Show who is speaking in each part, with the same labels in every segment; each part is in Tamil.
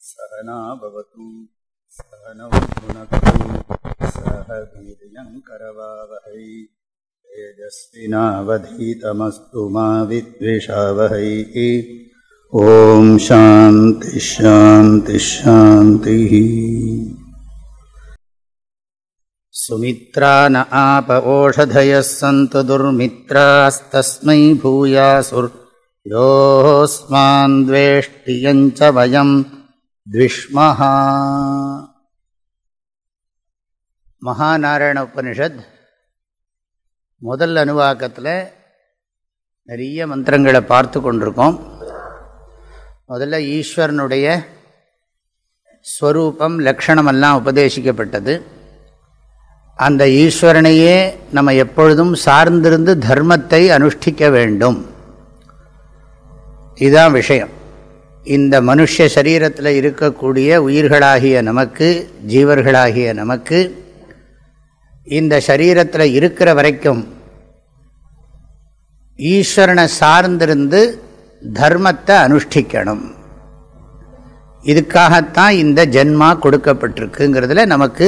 Speaker 1: सहना भवतु सहनौ सह वीर्यङ्करवावहै तेजस्विनावधीतमस्तु मा विद्विषावहै ॐ शान्तिश्शान्तिश्शान्तिः सुमित्रा न आप ओषधयः सन्तु दुर्मित्रास्तस्मै भूयासुर् योऽस्मान् द्वेष्टियञ्च वयम् द्विष्मः மகாநாராயண உபனிஷத் முதல் அனுவாக்கத்தில் நிறைய மந்திரங்களை பார்த்து கொண்டிருக்கோம் முதல்ல ஈஸ்வரனுடைய ஸ்வரூபம் லக்ஷணமெல்லாம் உபதேசிக்கப்பட்டது. அந்த ஈஸ்வரனையே நம்ம எப்பொழுதும் சார்ந்திருந்து தர்மத்தை அனுஷ்டிக்க வேண்டும். இதுதான் விஷயம். இந்த மனுஷ சரீரத்தில் இருக்கக்கூடிய உயிர்களாகிய நமக்கு ஜீவர்களாகிய நமக்கு இந்த சரீரத்தில் இருக்கிற வரைக்கும் ஈஸ்வரனை சார்ந்திருந்து தர்மத்தை அனுஷ்டிக்கணும். இதுக்காகத்தான் இந்த ஜென்மா கொடுக்கப்பட்டிருக்குங்கிறதுல நமக்கு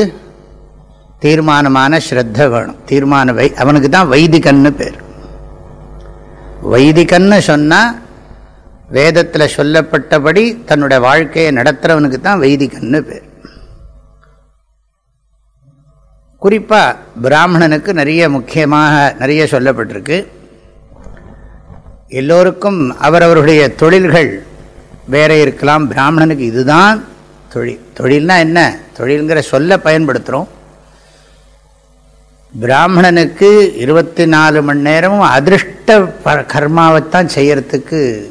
Speaker 1: தீர்மானமான ஸ்ரத்த வேணும். தீர்மான வை அவனுக்கு தான் வைதிகன்னு பேர். வைதிகன்னு சொன்னால் வேதத்தில் சொல்லப்பட்டபடி தன்னுடைய வாழ்க்கையை நடத்துகிறவனுக்கு தான் வைதிகன்னு பேர். குறிப்பாக பிராமணனுக்கு நிறைய முக்கியமாக நிறைய சொல்லப்பட்டிருக்கு. எல்லோருக்கும் அவரவர்களுடைய தொழில்கள் வேற இருக்கலாம். பிராமணனுக்கு இதுதான் தொழில். தொழில்னா என்ன? தொழில்ங்கிற சொல்ல பயன்படுத்துகிறோம் பிராமணனுக்கு இருபத்தி நாலு மணி நேரமும் அதிருஷ்ட ப கர்மாவைத்தான் செய்யறதுக்கு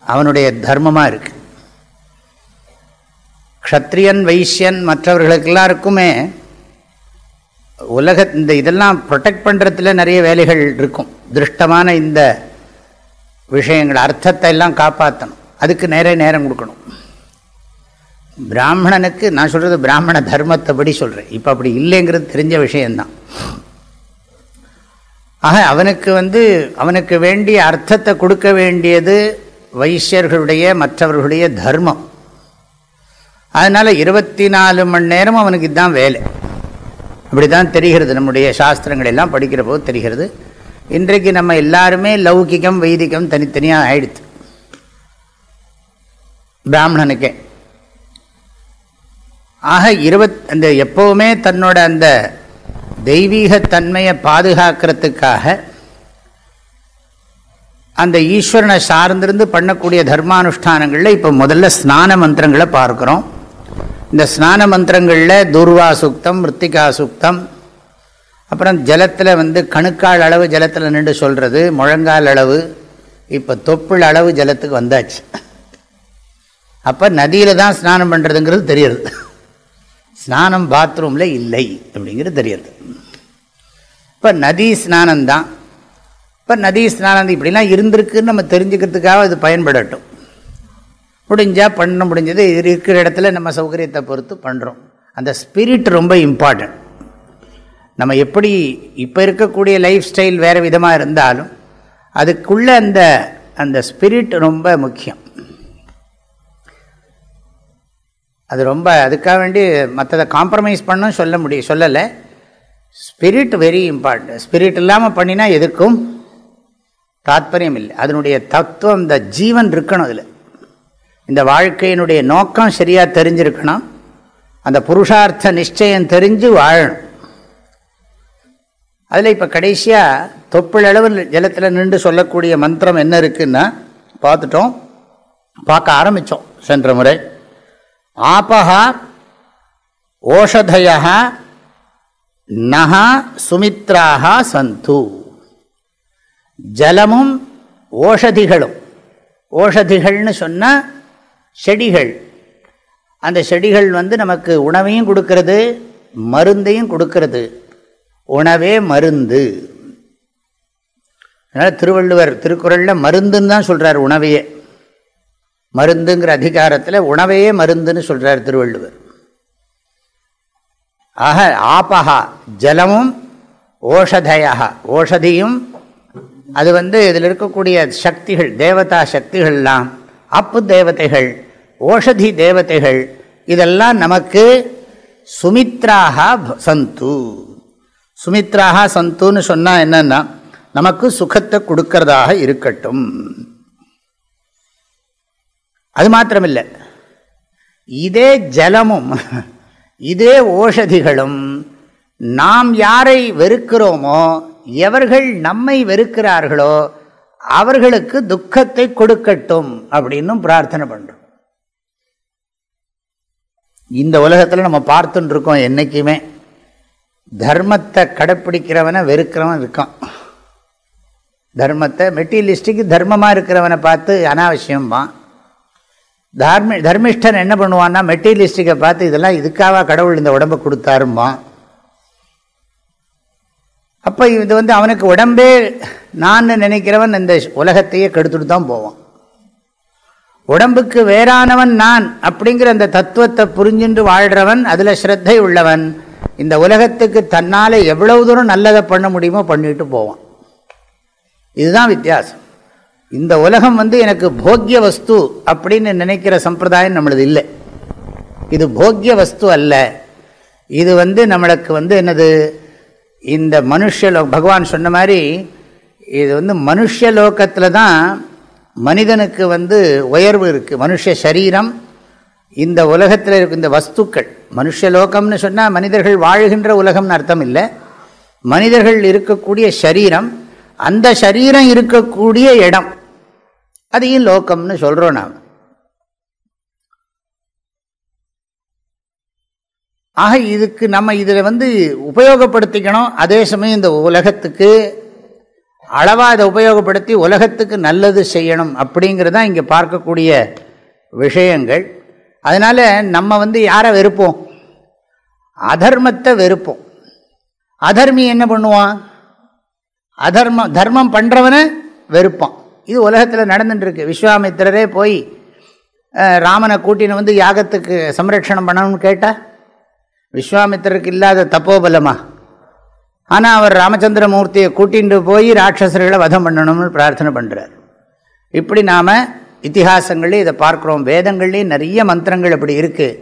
Speaker 1: அவனுடைய தர்மமாக இருக்கு. க்ஷத்ரியன் வைசியன் மற்றவர்களுக்கு எல்லாருக்குமே உலக இந்த இதெல்லாம் ப்ரொடெக்ட் பண்ணுறதுல நிறைய வேலைகள் இருக்கும். திருஷ்டமான இந்த விஷயங்கள் அர்த்தத்தை எல்லாம் காப்பாற்றணும் அதுக்கு நிறைய நேரம் கொடுக்கணும். பிராமணனுக்கு நான் சொல்கிறது பிராமண தர்மத்தை படி சொல்கிறேன் இப்போ அப்படி இல்லைங்கிறது தெரிஞ்ச விஷயந்தான் ஆக அவனுக்கு வந்து அவனுக்கு வேண்டிய அர்த்தத்தை கொடுக்க வேண்டியது வைசியர்களுடைய மற்றவர்களுடைய தர்மம். அதனால் இருபத்தி நாலு மணி நேரம் அவனுக்கு இதுதான் வேலை. அப்படி தான் தெரிகிறது. நம்முடைய சாஸ்திரங்கள் எல்லாம் படிக்கிற போது தெரிகிறது. இன்றைக்கு நம்ம எல்லாருமே லௌகிகம் வைதிகம் தனித்தனியாக ஆயிடுத்து பிராமணனுக்கே. ஆக இருபத் அந்த எப்போவுமே தன்னோட அந்த தெய்வீகத்தன்மையை பாதுகாக்கிறதுக்காக அந்த ஈஸ்வரனை சார்ந்திருந்து பண்ணக்கூடிய தர்மானுஷ்டானங்களில் இப்போ முதல்ல ஸ்நான மந்திரங்களை பார்க்குறோம். இந்த ஸ்நான மந்திரங்களில் துர்வாசுக்தம் சுக்தம் மிருத்திகா சுக்தம் அப்புறம் ஜலத்தில் வந்து கணுக்கால் அளவு ஜலத்தில் நின்று சொல்கிறது முழங்கால் அளவு இப்போ தொப்புள் அளவு ஜலத்துக்கு வந்தாச்சு. அப்போ நதியில் தான் ஸ்நானம் பண்ணுறதுங்கிறது தெரியுது. ஸ்நானம் பாத்ரூமில் இல்லை அப்படிங்கிறது தெரியுது. இப்போ நதி ஸ்நானந்தான் இப்போ நதி ஸ்நானம் இப்படிலாம் இருந்திருக்குன்னு நம்ம தெரிஞ்சுக்கிறதுக்காக இது பயன்படட்டும். முடிஞ்சால் பண்ண முடிஞ்சது இருக்கிற இடத்துல நம்ம சௌகரியத்தை பொறுத்து பண்ணுறோம் அந்த ஸ்பிரிட் ரொம்ப இம்பார்ட்டன்ட் நம்ம எப்படி இப்போ இருக்கக்கூடிய லைஃப் ஸ்டைல் வேறு விதமாக இருந்தாலும் அதுக்குள்ளே அந்த அந்த ஸ்பிரிட் ரொம்ப முக்கியம். அது ரொம்ப அதுக்காக வேண்டி மற்றதை காம்ப்ரமைஸ் பண்ணும் சொல்ல முடியும் சொல்லலை. ஸ்பிரிட் வெரி இம்பார்ட்டன்ட் ஸ்பிரிட் இல்லாமல் பண்ணினா எதுக்கும் தாத்பரியம் இல்லை. அதனுடைய தத்துவம் இந்த ஜீவன் இருக்கணும் அதில். இந்த வாழ்க்கையினுடைய நோக்கம் சரியாக தெரிஞ்சிருக்கணும். அந்த புருஷார்த்த நிச்சயம் தெரிஞ்சு வாழணும். அதில் இப்போ கடைசியாக தொப்புளளவு ஜலத்தில் நின்று சொல்லக்கூடிய மந்திரம் என்ன இருக்குன்னா பார்த்துட்டோம். பார்க்க ஆரம்பித்தோம் சென்ற முறை. ஆபகா ஓஷதயா நகா சுமித்ராக சந்து. ஜலமும் ஓஷதிகளும். ஓஷதிகள்னு சொன்னால் செடிகள். அந்த செடிகள் வந்து நமக்கு உணவையும் கொடுக்கறது மருந்தையும் கொடுக்கறது. உணவே மருந்து. அதனால் திருவள்ளுவர் திருக்குறளில் மருந்துன்னு தான் சொல்கிறார் உணவையே. மருந்துங்கிற அதிகாரத்தில் உணவையே மருந்துன்னு சொல்கிறார் திருவள்ளுவர். ஆக ஆபகா ஜலமும் ஓஷதையா ஓஷதியும் அது வந்து இதில் இருக்கக்கூடிய சக்திகள் தேவதா சக்திகள்லாம் அப்பு தேவதைகள் ஓஷதி தேவதைகள் இதெல்லாம் நமக்கு சுமித்ராக சந்து. சுமித்ராக சந்துன்னு சொன்னால் என்னென்னா நமக்கு சுகத்தை கொடுக்கறதாக இருக்கட்டும். அது மாத்திரமில்லை. இதே ஜலமும் இதே ஓஷதிகளும் நாம் யாரை வெறுக்கிறோமோ எவர்கள் நம்மை வெறுக்கிறார்களோ அவர்களுக்கு துக்கத்தை கொடுக்கட்டும் அப்படின்னு பிரார்த்தனை பண்ணுறோம் இந்த உலகத்தில் நம்ம பார்த்துட்டு இருக்கோம் என்றைக்குமே தர்மத்தை கடைப்பிடிக்கிறவனை வெறுக்கிறவன் இருக்கான். தர்மத்தை மெட்டீரியலிஸ்டிக்கு தர்மமாக இருக்கிறவனை பார்த்து அனாவசியம்பான் தார்மி தர்மிஷ்டன் என்ன பண்ணுவான்னா மெட்டீரியலிஸ்டிக்கை பார்த்து இதெல்லாம் இதுக்காக கடவுள் இந்த உடம்பை கொடுத்தாரும்பான் அப்போ இது வந்து அவனுக்கு உடம்பே நான் நினைக்கிறவன் இந்த உலகத்தையே கெடுத்துட்டு தான் போவான். உடம்புக்கு வேறானவன் நான் அப்படிங்கிற அந்த தத்துவத்தை புரிஞ்சுட்டு வாழ்கிறவன் அதில் ஸ்ரத்தை உள்ளவன். இந்த உலகத்துக்கு தன்னால் எவ்வளவு தூரம் நல்லதை பண்ண முடியுமோ பண்ணிட்டு போவான். இதுதான் வித்தியாசம். இந்த உலகம் வந்து எனக்கு போக்கிய வஸ்து அப்படின்னு நினைக்கிற சம்பிரதாயம் நம்மளது இல்லை. இது போக்கிய வஸ்து அல்ல. இது வந்து நம்மளுக்கு வந்து என்னது? இந்த மனுஷலோ பகவான் சொன்ன மாதிரி இது வந்து மனுஷலோகத்தில் தான் மனிதனுக்கு வந்து உயர்வு இருக்குது மனுஷ சரீரம் இந்த உலகத்தில் இருக்க இந்த வஸ்துக்கள் மனுஷலோகம்னு சொன்னால் மனிதர்கள் வாழ்கின்ற உலகம்னு அர்த்தம் இல்லை மனிதர்கள் இருக்கக்கூடிய சரீரம் அந்த சரீரம் இருக்கக்கூடிய இடம். அதையும் லோக்கம்னு சொல்கிறோம் நாம். ஆக இதுக்கு நம்ம இதில் வந்து உபயோகப்படுத்திக்கணும். அதே சமயம் இந்த உலகத்துக்கு அளவாக அதை உபயோகப்படுத்தி உலகத்துக்கு நல்லது செய்யணும் அப்படிங்கிறது தான் இங்கே பார்க்கக்கூடிய விஷயங்கள். அதனால் நம்ம வந்து யாரை வெறுப்போம்? அதர்மத்தை வெறுப்போம். அதர்மி என்ன பண்ணுவான்? அதர்மம் தர்மம் பண்ணுறவனை வெறுப்பான். இது உலகத்தில் நடந்துட்டுருக்கு. விஸ்வாமித்திரரே போய் ராமனை கூட்டின்னு வந்து யாகத்துக்கு சம்ரட்சணம் பண்ணணும்னு கேட்டால் விஸ்வாமித்திரருக்கு இல்லாத தப்போபலமா? ஆனால் அவர் ராமச்சந்திரமூர்த்தியை கூட்டிகிட்டு போய் ராட்சசர்களை வதம் பண்ணணும்னு பிரார்த்தனை பண்ணுறார் இப்படி நாம் இத்திஹாசங்கள்லேயும் இதை பார்க்குறோம். வேதங்கள்லேயும் நிறைய மந்திரங்கள் அப்படி இருக்குது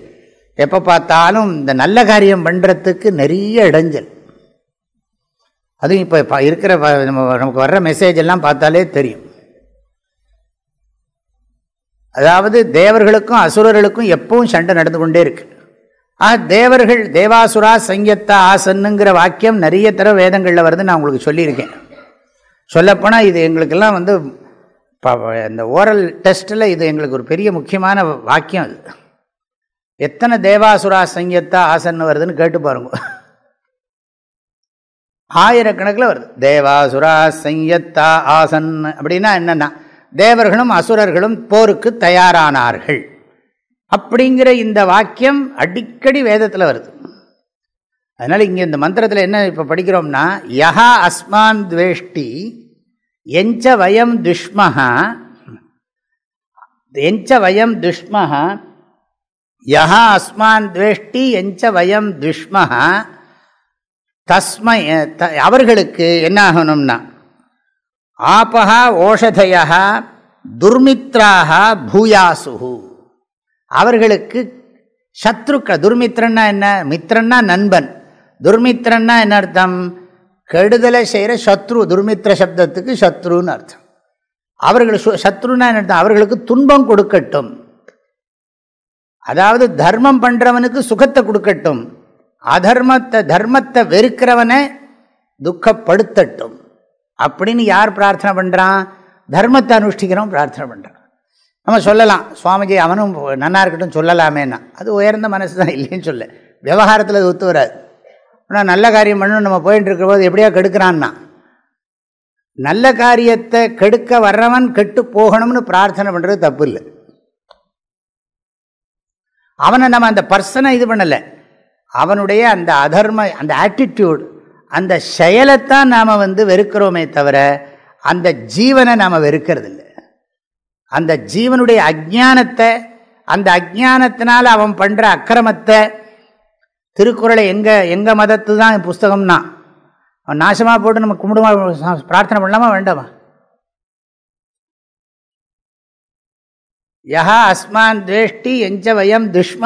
Speaker 1: எப்போ பார்த்தாலும் இந்த நல்ல காரியம் பண்ணுறதுக்கு நிறைய இடைஞ்சல். அதுவும் இப்போ இருக்கிற நம்ம நமக்கு வர்ற மெசேஜ் எல்லாம் பார்த்தாலே தெரியும். அதாவது தேவர்களுக்கும் அசுரர்களுக்கும் எப்பவும் சண்டை நடந்து கொண்டே இருக்கு. ஆ தேவர்கள் தேவாசுரா சங்கத்தா ஆசன்னுங்கிற வாக்கியம் நிறைய தர வேதங்களில் வருது நான் உங்களுக்கு சொல்லியிருக்கேன். சொல்லப்போனால் இது எங்களுக்கெல்லாம் வந்து இந்த ஓரல் டெஸ்ட்டில் இது எங்களுக்கு ஒரு பெரிய முக்கியமான வாக்கியம் அது. எத்தனை தேவாசுரா சங்கத்தா ஆசன்னு வருதுன்னு கேட்டு பாருங்க. ஆயிரக்கணக்கில் வருது. தேவாசுரா சங்கத்தா ஆசன் அப்படின்னா என்னென்னா தேவர்களும் அசுரர்களும் போருக்கு தயாரானார்கள். அப்படிங்கிற இந்த வாக்கியம் அடிக்கடி வேதத்தில் வருது. அதனால் இங்கே இந்த மந்திரத்தில் என்ன இப்போ படிக்கிறோம்னா யஹா அஸ்மான் துவேஷ்டி எஞ்ச வயம் துஷ்மஹா எஞ்ச வயம் துஷ்மஹா யஹா அஸ்மான் துவேஷ்டி எஞ்ச வயம் துஷ்மஹா தஸ்மை அவர்களுக்கு என்னாகணும்னா ஆபகா ஓஷதையா துர்மித்ராக பூயாசுகு அவர்களுக்கு சத்ருக்கள் துர்மித்திரன்னா என்ன? மித்திரன்னா நண்பன். துர்மித்திரன்னா என்ன அர்த்தம்? கெடுதலை செய்கிற சத்ரு துர்மித்ர சப்தத்துக்கு சத்ருன்னு அர்த்தம். அவர்கள் சத்ருன்னா அர்த்தம்? அவர்களுக்கு துன்பம் கொடுக்கட்டும். அதாவது தர்மம் பண்ணுறவனுக்கு சுகத்தை கொடுக்கட்டும். அதர்மத்தை தர்மத்தை வெறுக்கிறவனை துக்கப்படுத்தட்டும். அப்படின்னு யார் பிரார்த்தனை பண்ணுறான் தர்மத்தை அனுஷ்டிக்கிறோம் பிரார்த்தனை பண்ணுறான் நம்ம சொல்லலாம். சுவாமிஜி அவனும் நன்னா இருக்கட்டும் சொல்லலாமேன்னா. அது உயர்ந்த மனசு தான் இல்லைன்னு சொல்ல. விவகாரத்தில் அது ஒத்து வராது. ஆனால் நல்ல காரியம் பண்ணணும் நம்ம போயிட்டு இருக்கிற போது எப்படியா கெடுக்கிறான்னா. நல்ல காரியத்தை கெடுக்க வர்றவன் கெட்டு போகணும்னு பிரார்த்தனை பண்ணுறது தப்பு இல்லை அவனை நம்ம அந்த பர்சனை இது பண்ணலை. அவனுடைய அந்த அதர்ம அந்த ஆட்டிடியூட் அந்த செயலைத்தான் நாம் வந்து வெறுக்கிறோமே தவிர அந்த ஜீவனை நாம் வெறுக்கிறது இல்லை அந்த ஜீவனுடைய அஜானத்தை அந்த அஜானத்தினால் அவன் பண்ணுற அக்கிரமத்தை திருக்குறளை எங்கள் எங்கள் மதத்து தான் புஸ்தகம்னா? அவன் நாசமாக போட்டு நம்ம கும்பிடுமா பிரார்த்தனை பண்ணலாமா வேண்டாமா? யஹா அஸ்மான் துவேஷ்டி எஞ்ச வயம் துஷ்ம.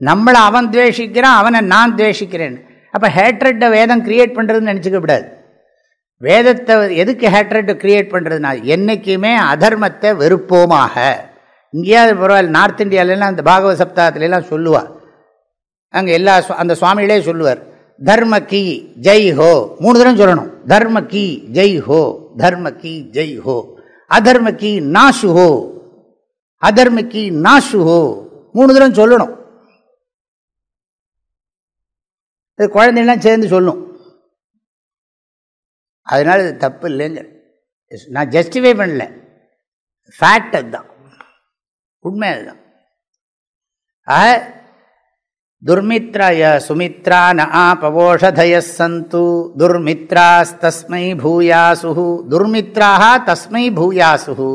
Speaker 1: நம்மளை அவன் துவேஷிக்கிறான் அவனை நான் துவேஷிக்கிறேன். அப்போ ஹேட்ரட்டை வேதம் கிரியேட் பண்ணுறதுன்னு நினச்சிக்க கூடாது. வேதத்தை எதுக்கு ஹேட்ரட்டை கிரியேட் பண்ணுறதுனா என்றைக்குமே அதர்மத்தை வெறுப்போமாக. இங்கேயாவது பரவாயில்ல நார்த் இந்தியாவிலலாம் அந்த பாகவத சப்தாகத்துலலாம் சொல்லுவாள் அங்கே எல்லா அந்த சுவாமிகளே சொல்லுவார் தர்ம கி ஜெய் ஹோ. மூணு தரம் சொல்லணும். தர்ம கி ஜெய் ஹோ. தர்ம கி ஜெய் ஹோ. அதர்ம கி நாசு ஹோ. அதர்ம கி நாசு ஹோ. மூணு தரம் சொல்லணும். குழந்தைலாம் சேர்ந்து சொல்லும் அதனால இது தப்பு இல்லைங்க நான் ஜஸ்டிஃபை பண்ணல. ஃபேக்ட் அதுதான். உண்மை அதுதான். ஆக துர்மித்ராய சுமித்ரா ந ஆபவோஷதய சந்து. துர்மித்ராஸ்தஸ்மை பூயாசு துர்மித்ராக தஸ்மை பூயாசு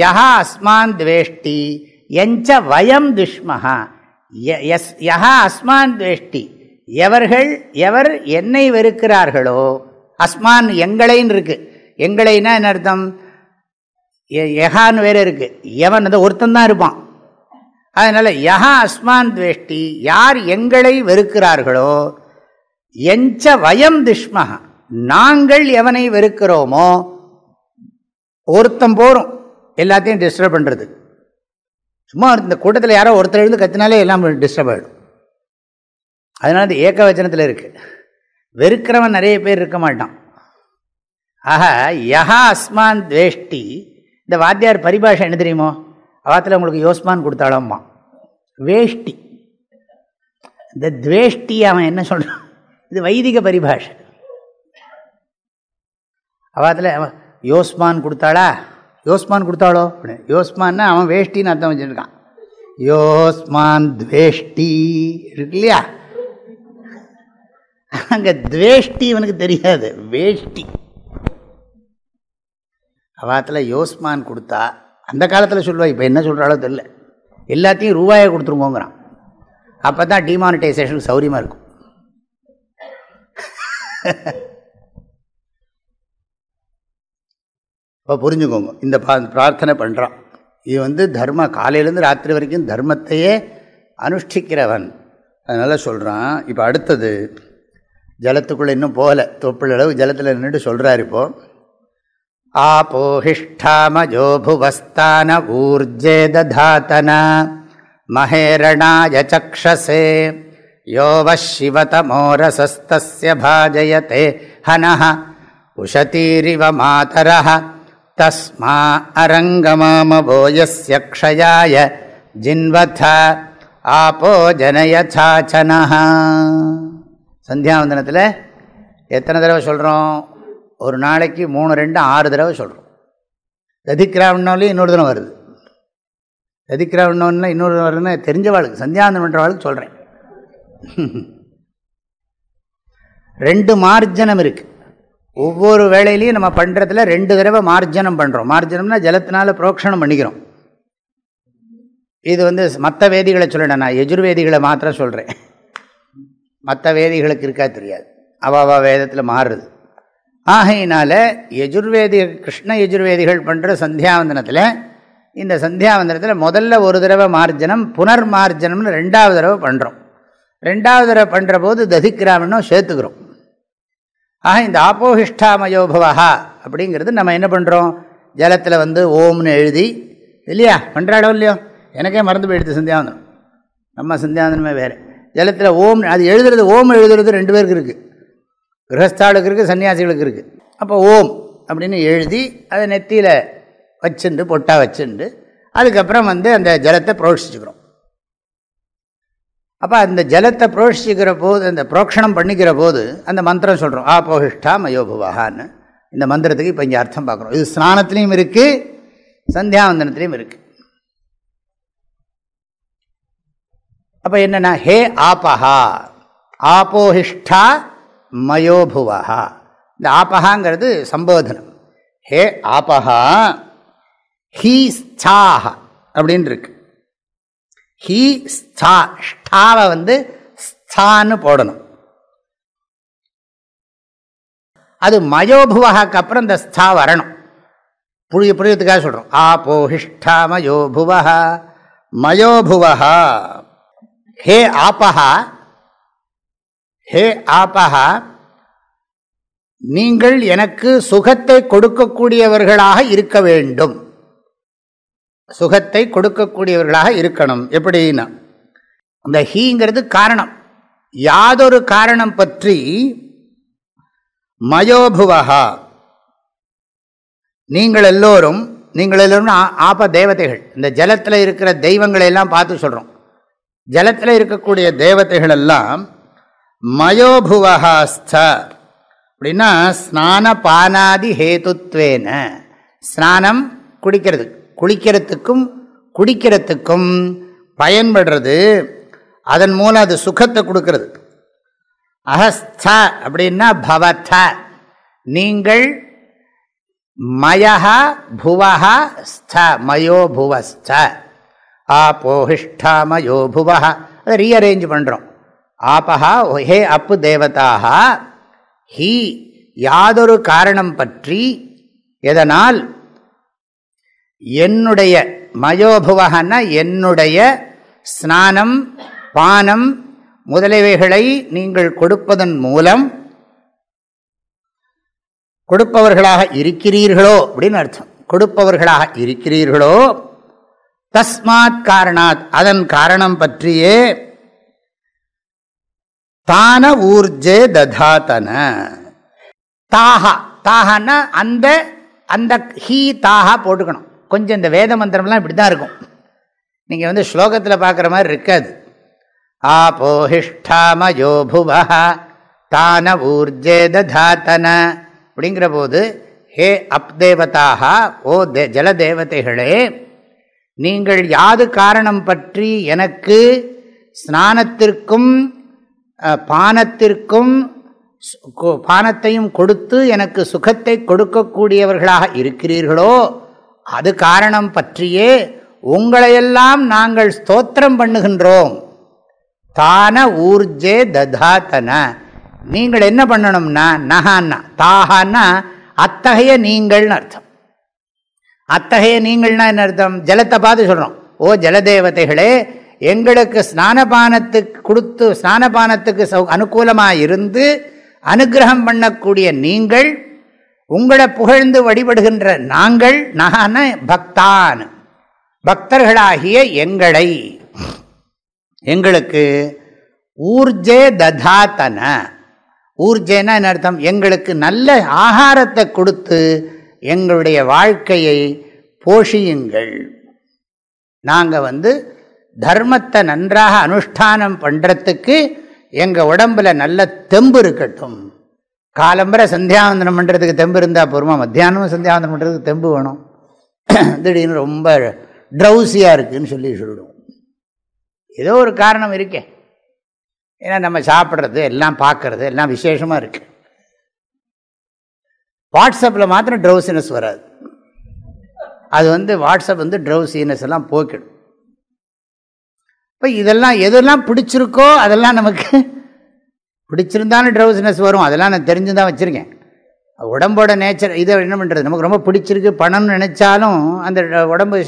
Speaker 1: யா அஸ்மான் துவேஷ்டி. எஞ்ச வயம் துஷ்மஹா. Yes yeah அஸ்மான் துவேஷ்டி. எவர்கள் எவர் என்னை வெறுக்கிறார்களோ அஸ்மான் எங்களைன்னு இருக்கு. எங்களைன்னா என்ன அர்த்தம்? எஹான்னு வேறு இருக்குது எவன் அந்த ஒருத்தன் தான் இருப்பான். அதனால் யஹா அஸ்மான் துவேஷ்டி யார் எங்களை வெறுக்கிறார்களோ எஞ்ச வயம் துஷ்மஹா நாங்கள் எவனை வெறுக்கிறோமோ ஒருத்தம் போகிறோம் எல்லாத்தையும் டிஸ்டர்ப் பண்ணுறது சும்மா இந்த கூட்டத்தில் யாரோ ஒருத்தர் எழுந்து கத்தினாலே எல்லாம் டிஸ்டர்ப் ஆகிடும் அதனால அது ஏக்க வச்சனத்தில் இருக்குது வெறுக்கிறவன் நிறைய பேர் இருக்க மாட்டான். ஆஹா யஹா அஸ்மான் துவேஷ்டி இந்த வாத்தியார் பரிபாஷை என்ன தெரியுமோ? அவாத்தில் உங்களுக்கு யோஸ்மான் கொடுத்தாளம்மா. வேஷ்டி. இந்த துவேஷ்டி அவன் என்ன சொல்கிறான் இது வைதிக பரிபாஷை. அவாத்தில் யோஸ்மான் கொடுத்தாளா? யோஸ்மான் கொடுத்தாளோ? அப்படின்னு யோஸ்மான்னா அவன் வேஷ்டின்னு அர்த்தம் வச்சுருக்கான். யோஸ்மான் துவேஷ்டி. இருக்கு இல்லையா? அங்கே துவேஷ்டி இவனுக்கு தெரியாது. வேஷ்டி. அவாத்தில் யோஸ்மான் கொடுத்தா அந்த காலத்தில் சொல்லுவா இப்போ என்ன சொல்கிறாலோ தெரில எல்லாத்தையும் ரூபாயை கொடுத்துருங்கோங்கிறான். அப்போ தான் டிமானிட்டைசேஷனுக்கு சௌரியமாக இருக்கும். இப்போ புரிஞ்சுக்கோங்க இந்த பிரார்த்தனை பண்ணுறான் இது வந்து தர்ம காலையிலேருந்து ராத்திரி வரைக்கும் தர்மத்தையே அனுஷ்டிக்கிறவன். அதனால் சொல்கிறான் இப்போ அடுத்தது ஜலத்துக்குள்ளே இன்னும் போகலை. தொப்புள் அளவு ஜலத்தில் நின்றுட்டு சொல்கிறார் இப்போது आपोहिष्ठामजो भुवस्तान ऊर्जे दधातन महेरणाय चक्षसे यो वः शिवतमोरसस्तस्य भाजयते हनः उशतीरिव मातरः तस्मा अरङ्गमामवो यस्य क्षयाय जिन्वथ ஆப்போ ஜனயசாச்சனஹ சந்தியாவந்தனத்தில் எத்தனை தடவை சொல்கிறோம் ஒரு நாளைக்கு மூணு ரெண்டு ஆறு தடவை சொல்கிறோம் ததிக்கிராவணாலே இன்னொரு தினம் வருது. ததிக்கிராவணம்னா இன்னொரு வருதுன்னா தெரிஞ்சவாளுக்கு சந்தியாந்தம் பண்ணுறவாளுக்கு சொல்கிறேன் ரெண்டு மார்ஜனம் இருக்குது ஒவ்வொரு வேலையிலையும் நம்ம பண்ணுறதுல ரெண்டு தடவை மார்ஜனம் பண்ணுறோம் மார்ஜனம்னா ஜலத்தினால புரோக்ஷணம் பண்ணிக்கிறோம். இது வந்து மற்ற வேதிகளை சொல்லணும் நான் எஜுர்வேதிகளை மாத்திரம் சொல்கிறேன் மற்ற வேதிகளுக்கு இருக்கா தெரியாது. அவாவா வேதத்தில் மாறுறது ஆகையினால யஜுர்வேதி கிருஷ்ண யஜுர்வேதிகள் பண்ணுற சந்தியாவந்தனத்தில் இந்த சந்தியாவந்தனத்தில் முதல்ல ஒரு தடவை மார்ஜனம் புனர் மார்ஜனம்னு ரெண்டாவது தடவை பண்ணுறோம் ரெண்டாவது தடவை பண்ணுற போது ததிக்கிராமனும் சேர்த்துக்கிறோம். ஆக இந்த ஆப்போஹிஷ்டாமயோபவா அப்படிங்கிறது நம்ம என்ன பண்ணுறோம் ஜலத்தில் வந்து ஓம்னு எழுதி இல்லையா? பண்ணுறாடோ இல்லையோ? எனக்கே மறந்து போயிடுது சந்தியாவந்தனம். நம்ம சந்தியாவந்தனமே வேறு. ஜலத்தில் ஓம் அது எழுதுறது ஓம் எழுதுறது ரெண்டு பேருக்கு இருக்குது கிரகஸ்தாளுக்கு இருக்குது சன்னியாசிகளுக்கு இருக்குது அப்போ ஓம் அப்படின்னு எழுதி அதை நெத்தியில் வச்சுண்டு பொட்டாக வச்சுண்டு அதுக்கப்புறம் வந்து அந்த ஜலத்தை புரோஷிச்சுக்கிறோம். அப்போ அந்த ஜலத்தை புரோஷிச்சுக்கிற போது அந்த புரோக்ஷணம் பண்ணிக்கிற போது அந்த மந்திரம் சொல்கிறோம் ஆபோஹிஷ்டா மயோபுவான்னு இந்த மந்திரத்துக்கு இப்போ இங்கே அர்த்தம் பார்க்குறோம். இது ஸ்நானத்துலேயும் இருக்குது சந்தியாவந்தனத்துலேயும் இருக்குது அப்போ என்னென்னா ஹே ஆபஹா ஆபோஹிஷ்டா மயோபுவஹா. இந்த ஆபஹாங்கிறது சம்போதனம். ஹே ஆபஹா ஹீ ஸ்தாஹ அப்படின்னு இருக்கு ஹீ ஸ்தா ஸ்டாவை வந்து ஸ்தான்னு போடணும். அது மயோபுவகாக்கு அப்புறம் இந்த ஸ்தா வரணும். புரிய புரியத்துக்காக சொல்கிறோம் ஆபோஹிஷ்டா மயோபுவா மயோபுவா ஹே ஆபஹா ஹே ஆபஹா நீங்கள் எனக்கு சுகத்தை கொடுக்கக்கூடியவர்களாக இருக்க வேண்டும். சுகத்தை கொடுக்கக்கூடியவர்களாக இருக்கணும். எப்படின்னா அந்த ஹீங்கிறது காரணம். யாதொரு காரணம் பற்றி மயோபுவகா நீங்கள் எல்லோரும் நீங்கள் எல்லோரும் ஆப தேவதைகள். இந்த ஜலத்தில் இருக்கிற தெய்வங்களை எல்லாம் பார்த்து சொல்கிறோம் ஜலத்தில் இருக்கக்கூடிய தேவதைகள் எல்லாம் மயோபுவகாஸ்த அப்படின்னா ஸ்நான பானாதி ஹேதுத்வேன. ஸ்நானம் குடிக்கிறது. குளிக்கிறதுக்கும் குடிக்கிறதுக்கும் பயன்படுறது. அதன் மூலம் அது சுகத்தை கொடுக்கறது. அகஸ்த அப்படின்னா பவத. நீங்கள் மயா புவஹா ஸ்த மயோ புவஸ்த போஹிஷ்டா மயோ புவஹ அதை ரீஅரேஞ்ச் பண்ணுறோம் ஆபஹா ஹே அப்பு தேவதாக ஹி யாதொரு காரணம் பற்றி எதனால் என்னுடைய மயோபுவகன என்னுடைய ஸ்நானம் பானம் முதலியவைகளை நீங்கள் கொடுப்பதன் மூலம் கொடுப்பவர்களாக இருக்கிறீர்களோ அப்படின்னு அர்த்தம். கொடுப்பவர்களாக இருக்கிறீர்களோ தஸ்மாத் காரணாத் அதன் காரணம் பற்றியே தான ஊர்ஜே ததாத்தன. தாஹா தாகன்னா அந்த அந்த ஹீ தாஹா போட்டுக்கணும். கொஞ்சம் இந்த வேத மந்திரம்லாம் இப்படி தான் இருக்கும். நீங்கள் வந்து ஸ்லோகத்தில் பார்க்குற மாதிரி இருக்காது. ஆபோஹிஷ்டாமயோபுவா தான ஊர்ஜே ததாத்தன. அப்படிங்கிற போது ஹே அப்தேவதாக ஓ தே ஜலதேவதைகளே நீங்கள் யாது காரணம் பற்றி எனக்கு ஸ்நானத்திற்கும் பானத்திற்கும் பானத்தையும் கொடுத்து எனக்கு சுகத்தை கொடுக்கக்கூடியவர்களாக இருக்கிறீர்களோ அது காரணம் பற்றியே உங்களையெல்லாம் நாங்கள் ஸ்தோத்திரம் பண்ணுகின்றோம். தான ஊர்ஜே ததாத்தன. நீங்கள் என்ன பண்ணணும்னா நகான்னா தாகான்னா அத்தகைய நீங்கள்னு அர்த்தம். அத்தகைய நீங்கள்னா என்ன அர்த்தம்? ஜலத்தை பார்த்து சொல்கிறோம் ஓ ஜலதேவதைகளே எங்களுக்கு ஸ்நானபானத்துக்கு கொடுத்து ஸ்நானபானத்துக்கு சௌ அனுகூலமாக இருந்து அனுகிரகம் பண்ணக்கூடிய நீங்கள் உங்களை புகழ்ந்து வழிபடுகின்ற நாங்கள் நான பக்தான் பக்தர்களாகிய எங்களை. எங்களுக்கு ஊர்ஜே ததாத்தன. ஊர்ஜேனா என்ன அர்த்தம்? எங்களுக்கு நல்ல ஆகாரத்தை கொடுத்து எங்களுடைய வாழ்க்கையை போஷியுங்கள். நாங்கள் வந்து தர்மத்தை நன்றாக அனுஷ்டானம் பண்ணுறதுக்கு எங்கள் உடம்பில் நல்ல தெம்பு இருக்கட்டும். காலம்பரை சந்தியாவந்தனம் பண்ணுறதுக்கு தெம்பு இருந்தால் பொறுமா மத்தியானமும் சந்தியாவந்தனம் பண்ணுறதுக்கு தெம்பு வேணும். திடீர்னு ரொம்ப ட்ரௌசியாக இருக்குதுன்னு சொல்லி சொல்லிடுவோம் ஏதோ ஒரு காரணம் இருக்கே. ஏன்னா நம்ம சாப்பிட்றது எல்லாம் பார்க்கறது எல்லாம் விசேஷமாக இருக்கு. வாட்ஸ்அப்பில் மாத்திரம் ட்ரௌசினஸ் வராது. அது வந்து வாட்ஸ்அப் வந்து ட்ரௌசினஸ் எல்லாம் போக்கிடும். இப்போ இதெல்லாம் எதெல்லாம் பிடிச்சிருக்கோ அதெல்லாம் நமக்கு பிடிச்சிருந்தாலும் ட்ரௌசினஸ் வரும். அதெல்லாம் நான் தெரிஞ்சு தான் வச்சுருக்கேன். உடம்போட நேச்சர் இதை என்ன பண்ணுறது நமக்கு ரொம்ப பிடிச்சிருக்கு பணம்னு நினச்சாலும் அந்த உடம்பு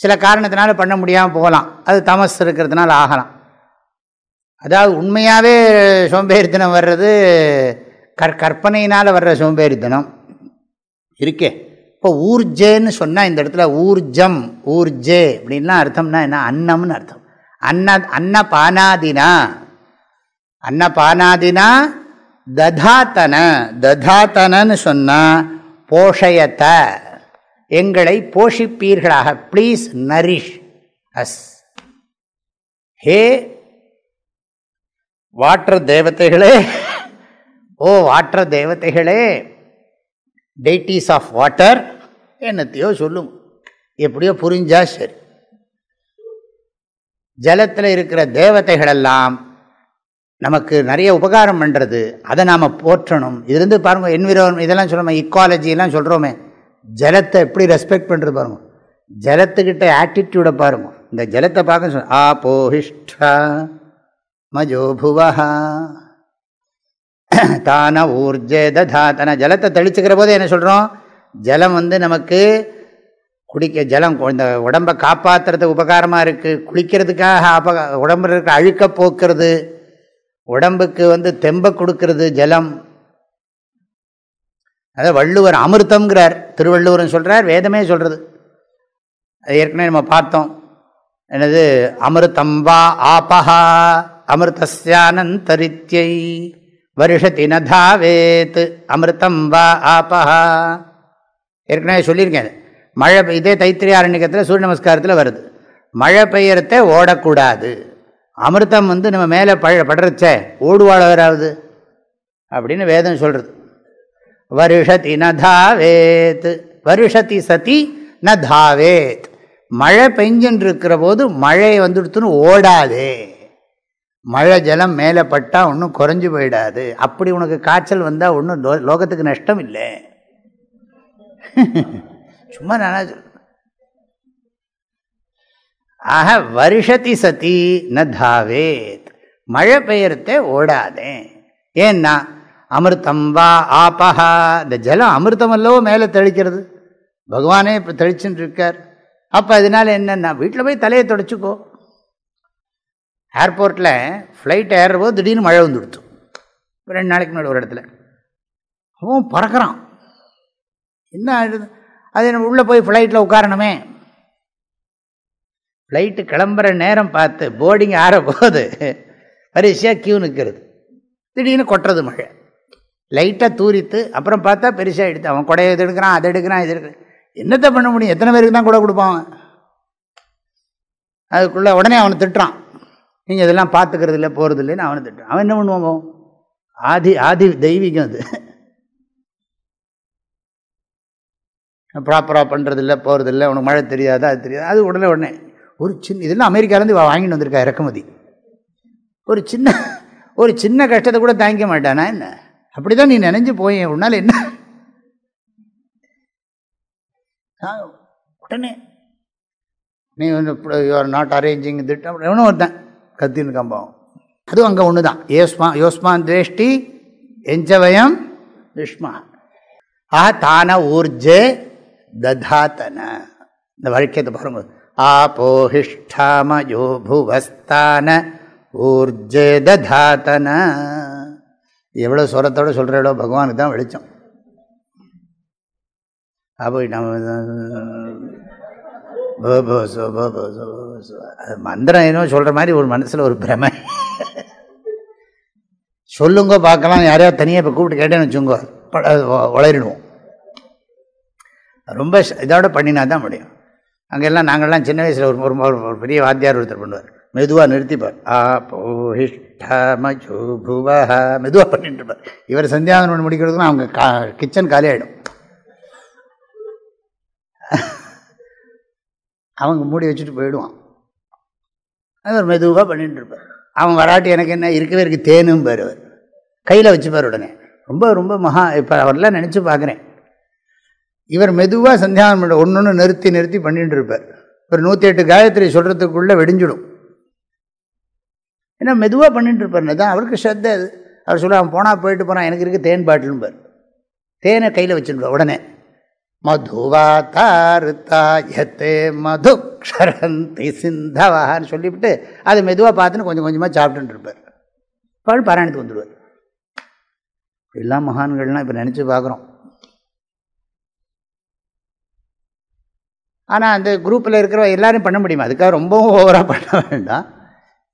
Speaker 1: சில காரணத்தினால பண்ண முடியாமல் போகலாம். அது தமஸ் இருக்கிறதுனால ஆகலாம். அதாவது உண்மையாகவே சோம்பேறித்தனம் வர்றது கற் கற்பனையினால் வர்ற சோம்பேறித்தனம் இருக்கே. இப்போ ஊர்ஜேன்னு சொன்னால் இந்த இடத்துல ஊர்ஜம் ஊர்ஜே அப்படின்லாம் அர்த்தம்னா என்ன? அன்னம்னு அர்த்தம். அன்ன அன்ன பானாதினா அன்ன பானாதினா ததாத்தன ததாத்தனன்னு சொன்னால் போஷயத்த எங்களை போஷிப்பீர்களாக. Please nourish us hey water தேவதைகளே ஓ வாட்டர் தேவதைகளே டெய்டிஸ் ஆஃப் வாட்டர் என்னத்தையோ சொல்லும். எப்படியோ புரிஞ்சா சரி. ஜலத்தில் இருக்கிற தேவதைகளெல்லாம் நமக்கு நிறைய உபகாரம் பண்ணுறது அதை நாம் போற்றணும். இதுலேருந்து பாருங்கள் என்விரோன் இதெல்லாம் சொல்கிறோமே இக்காலஜிலாம் சொல்கிறோமே ஜலத்தை எப்படி ரெஸ்பெக்ட் பண்ணுறது பாருங்கள் ஜலத்துக்கிட்ட ஆட்டிடியூடை பாருங்க. இந்த ஜலத்தை பார்க்க சொல் ஆபோஹிஷ்டா மஜோபுவா தான ஊர்ஜே ததாத்தன ஜலத்தை தெளிச்சுக்கிற போது என்ன சொல்கிறோம் ஜலம் வந்து நமக்கு குடிக்க ஜலம் இந்த உடம்பை காப்பாற்றுறது உபகாரமாக இருக்குது குளிக்கிறதுக்காக அப உடம்புல இருக்க அழுக்க போக்குறது உடம்புக்கு வந்து தெம்பை கொடுக்கறது ஜலம். அதை வள்ளுவர் அமிர்தம்ங்கிறார். திருவள்ளுவர்னு சொல்கிறார் வேதமே சொல்கிறது அது ஏற்கனவே நம்ம பார்த்தோம். என்னது? அமிர்தம் வா ஆபஹா அமிர்தஸ்யானந்தரித்யை வருஷத்தி நதாவேத் அமிர்தம் வா ஆபஹா. ஏற்கனவே சொல்லியிருக்கேன். மழை இதே தைத்திரியாரண்யத்தில் சூரிய நமஸ்காரத்தில் வருது. மழை பெய்யறத ஓடக்கூடாது. அமிர்தம் வந்து நம்ம மேலே பழ படுறச்சே ஓடுவாளவராவது அப்படின்னு வேதம் சொல்கிறது வருஷதி நதாவேத் வருஷதி சதி நதாவேத் மழை பெஞ்சுன்னு இருக்கிற போது மழை வந்துடுத்துன்னு ஓடாதே. மழை ஜலம் மேலே பட்டால் ஒன்றும் குறைஞ்சி போயிடாது. அப்படி உனக்கு காய்ச்சல் வந்தால் ஒன்றும் லோகத்துக்கு நஷ்டம் இல்லை. சும்மா நானா ஆக வருஷத்தி சதி ந தாவேத் மழை பெய்யறதே ஓடாதே. ஏன்னா அமிர்தம் வா ஆபஹா. இந்த ஜலம் அமிர்தம் அல்லவோ மேலே தெளிக்கிறது. பகவானே இப்போ தெளிச்சுன்னு இருக்கார். அப்போ அதனால என்னென்னா வீட்டில் போய் தலையை தொடச்சிக்கோ. ஏர்போர்ட்டில் ஃப்ளைட் ஏறுறபோது திடீர்னு மழை வந்து கொடுத்து ரெண்டு நாளைக்கு முன்னாடி ஒரு இடத்துல. அவன் பறக்கிறான். என்ன ஆயிடுது? அது நம்ம உள்ளே போய் ஃப்ளைட்டில் உட்காரணுமே. ஃப்ளைட்டு கிளம்புற நேரம் பார்த்து போர்டிங் ஆற போது வரிசையாக கியூ நிற்கிறது திடீர்னு கொட்டுறது மழை. லைட்டாக தூரித்து அப்புறம் பார்த்தா பெருசாக எடுத்து அவன் கொடையை இது எடுக்கிறான் அதை எடுக்கிறான் இது எடுக்கிறான். என்னத்தை பண்ண முடியும்? எத்தனை பேருக்கு தான் கூட கொடுப்பான் அதுக்குள்ளே உடனே அவனை திட்டுறான். நீங்கள் இதெல்லாம் பார்த்துக்கிறது இல்லை போகிறது இல்லைன்னு அவனை திட்டுறான். அவன் என்ன பண்ணுவான் ஆதி ஆதி தெய்வீகம் அது. ப்ராப்பராக பண்ணுறதில்ல போகிறதில்ல உனக்கு மழை தெரியாதா அது தெரியாது. அது உடனே உடனே ஒரு சின்ன இதெல்லாம் அமெரிக்காலேருந்து வாங்கிட்டு வந்திருக்கா இறக்குமதி. ஒரு சின்ன ஒரு சின்ன கஷ்டத்தை கூட தாங்கிக்க மாட்டானா என்ன? அப்படி தான் நீ நினைஞ்சு போய் உன்னால் என்ன? உடனே நீ வந்து யூஆர் நாட் அரேஞ்சிங் திட்டம் எவனும் ஒருத்தன் கத்தின்னு கம்பம் அதுவும் அங்கே ஒன்று தான் யோஸ்மா யோஸ்மான் துவேஷ்டி எஞ்சவயம் விஷ்மா. ஆ தான ஊர்ஜே ததாத்தன இந்த வாழ்க்கையத்தை பாருங்க. ஆபோஹிஷ்டாமயோ புவஸ்தான ஊர்ஜே ததாத்தன. எவ்வளோ சுரத்தோடு சொல்கிறோ பகவானுக்கு தான் வெளிச்சம். அப்போ நம்ம மந்திரம் ஏதோ சொல்கிற மாதிரி ஒரு மனசில் ஒரு பிரமை. சொல்லுங்க பார்க்கலாம். யாரையாவது தனியாக இப்போ கூப்பிட்டு கேட்டேன்னு வச்சுங்கோ. உளறிடுவோம் ரொம்ப இதோட பண்ணினா தான் முடியும். அங்கெல்லாம் நாங்கள்லாம் சின்ன வயசில் ஒரு ஒரு பெரிய வாத்தியார் ஒருத்தர் பண்ணுவார். மெதுவாக நிறுத்திப்பார். ஆ போஹிஷ்டமஜோ புவஹ மெதுவாக பண்ணிட்டு இருப்பார். இவர் சந்தியாவனம் முடிக்கிறதுக்கும் அவங்க கா கிச்சன் காலி ஆகிடும் அவங்க மூடி வச்சுட்டு போயிடுவான். அவர் மெதுவாக பண்ணிட்டு இருப்பார். அவன் வராட்டி எனக்கு என்ன இருக்கவே இருக்கு தேனும் பேர் கையில் வச்சுப்பார் உடனே. ரொம்ப ரொம்ப மகா இப்போ அவரெல்லாம் நினச்சி பார்க்குறேன் இவர் மெதுவாக சந்தியானம் பண்ண ஒன்று ஒன்று நிறுத்தி நிறுத்தி பண்ணிட்டு இருப்பார் ஒரு நூற்றி எட்டு காயத்ரி சொல்கிறதுக்குள்ளே வெடிஞ்சிடும். ஏன்னா மெதுவாக பண்ணிட்டு இருப்பார் தான் அவருக்கு ஸ்ரத்த அது. அவர் சொல்ல அவன் போனால் போயிட்டு போனான் எனக்கு இருக்க தேன் பாட்டிலும்பார். தேனை கையில் வச்சுருப்பார் உடனே. மதுவா தாருத்தாயத்தே மது க்ஷரந்தி சிந்தவான்னு சொல்லிவிட்டு அதை மெதுவாக பார்த்துன்னு கொஞ்சம் கொஞ்சமாக சாப்பிட்டுட்டு இருப்பார் பால் பாராயணத்துக்கு வந்துடுவார். எல்லா மகான்கள்லாம் இப்போ நினச்சி பார்க்குறோம். ஆனால் அந்த குரூப்பில் இருக்கிற எல்லோரும் பண்ண முடியுமா? அதுக்காக ரொம்பவும் ஓவராக பண்ண வேண்டாம்.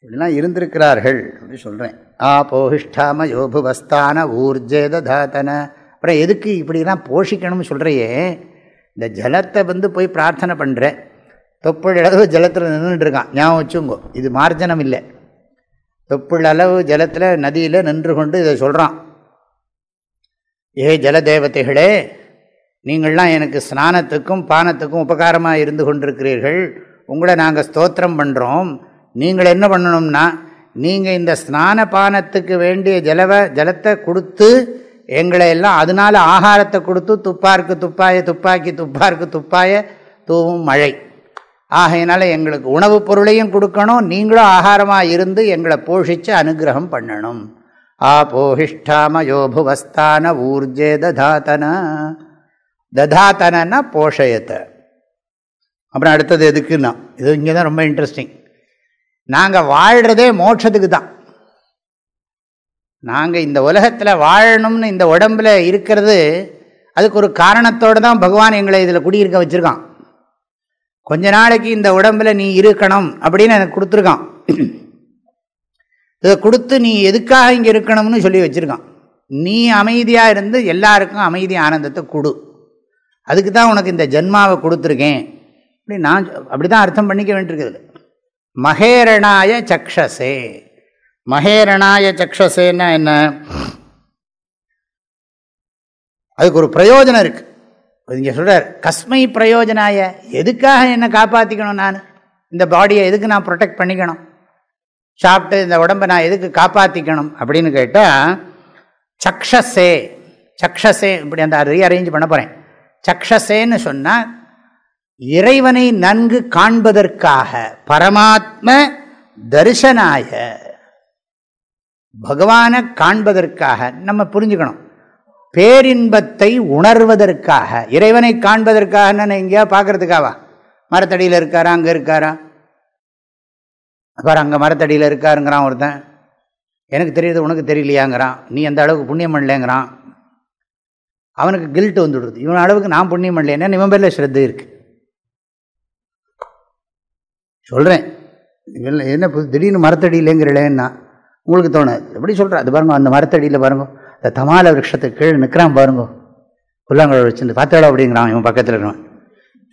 Speaker 1: இப்படிலாம் இருந்திருக்கிறார்கள் அப்படின்னு சொல்கிறேன் ஆ போஹிஷ்டாம யோபுவஸ்தான ஊர்ஜேத தாத்தன அப்புறம் எதுக்கு இப்படிலாம் போஷிக்கணும்னு சொல்கிறையே இந்த ஜலத்தை வந்து போய் பிரார்த்தனை பண்ணுறேன் தொப்புள் ஜலத்தில் நின்றுட்டுருக்கான் ஞாபகம் வச்சுங்கோ இது மார்ஜனம் இல்லை. தொப்புள் அளவு ஜலத்தில் நதியில் நின்று கொண்டு இதை சொல்கிறான் ஏ ஜலதேவதைகளே நீங்கள்லாம் எனக்கு ஸ்நானத்துக்கும் பானத்துக்கும் உபகாரமாக இருந்து கொண்டிருக்கிறீர்கள். உங்களை நாங்கள் ஸ்தோத்திரம் பண்ணுறோம் நீங்கள் என்ன பண்ணணும்னா நீங்கள் இந்த ஸ்நான பானத்துக்கு வேண்டிய ஜலவை ஜலத்தை கொடுத்து எங்களை எல்லாம் அதனால் ஆகாரத்தை கொடுத்து துப்பாருக்கு துப்பாய துப்பாக்கி துப்பாருக்கு துப்பாய தூவும் மழை. ஆகையினால எங்களுக்கு உணவுப் பொருளையும் கொடுக்கணும். நீங்களும் ஆகாரமாக இருந்து எங்களை போஷித்து அனுகிரகம் பண்ணணும். ஆபோஹிஷ்டாமயோ புவஸ்தான ஊர்ஜே ததாத்தன ததாத்தனா போஷயத்தை. அப்புறம் அடுத்தது எதுக்குன்னா இது இங்கே தான் ரொம்ப இன்ட்ரெஸ்டிங் நாங்கள் வாழ்கிறதே மோட்சத்துக்கு தான். நாங்கள் இந்த உலகத்தில் வாழணும்னு இந்த உடம்பில் இருக்கிறது அதுக்கு ஒரு காரணத்தோடு தான் பகவான் எங்களை இதில் குடியிருக்க வச்சுருக்கான். கொஞ்ச நாளைக்கு இந்த உடம்பில் நீ இருக்கணும் அப்படின்னு எனக்கு கொடுத்துருக்கான். இதை கொடுத்து நீ எதுக்காக இங்கே இருக்கணும்னு சொல்லி வச்சுருக்கான். நீ அமைதியாக இருந்து எல்லாருக்கும் அமைதி ஆனந்தத்தை கொடு. அதுக்கு தான் உனக்கு இந்த ஜென்மாவை கொடுத்துருக்கேன். அப்படி நான் அப்படி தான் அர்த்தம் பண்ணிக்க வேண்டியிருக்குது. மகேரணாய சக்ஷசே. மகேரணாய சக்ஷசேன்னா என்ன? அதுக்கு ஒரு பிரயோஜனம் இருக்குது இங்கே சொல்கிறார் கஸ்மை பிரயோஜனாய எதுக்காக என்னை காப்பாற்றிக்கணும் நான்? இந்த பாடியை எதுக்கு நான் ப்ரொடெக்ட் பண்ணிக்கணும்? சாப்பிட்டு இந்த உடம்பை நான் எதுக்கு காப்பாற்றிக்கணும் அப்படின்னு கேட்டால் சக்ஷசே சக்ஷசே இப்படி அந்த ரீஅரேஞ்ச் பண்ண போகிறேன் சக்ஷசேன்னு சொன்னால் இறைவனை நன்கு காண்பதற்காக பரமாத்ம தரிசனாய பகவானை காண்பதற்காக நம்ம புரிஞ்சுக்கணும். பேரின்பத்தை உணர்வதற்காக இறைவனை காண்பதற்காக நான் எங்கேயா பார்க்கறதுக்காவா? மரத்தடியில் இருக்காரா அங்கே இருக்காரா? அப்புறம் அங்கே மரத்தடியில் இருக்காருங்கிறான் ஒருத்தன். எனக்கு தெரியுது உனக்கு தெரியலையாங்கிறான். நீ அந்த அளவுக்கு புண்ணியம் பண்ணலேங்கிறான். அவனுக்கு கில்ட் வந்துடுது. இவன் அளவுக்கு நான் புண்ணியம் பண்ணலேன்னா இவன் பேரில் ஸ்ரத்தை இருக்குது சொல்கிறேன் என்ன திடீர்னு மரத்தடியிலேங்கிறலேன்னா உங்களுக்கு தோணாது. எப்படி சொல்கிறேன் அது பாருங்க அந்த மரத்தடியில் பாருங்க. இந்த தமால விரக்ஷத்துக்கு கீழே நிற்கிறான் பாருங்க. புல்லாங்கழ வச்சுருந்து பார்த்தாடா அப்படிங்கிறான் இவன் பக்கத்தில் இருக்கிறான்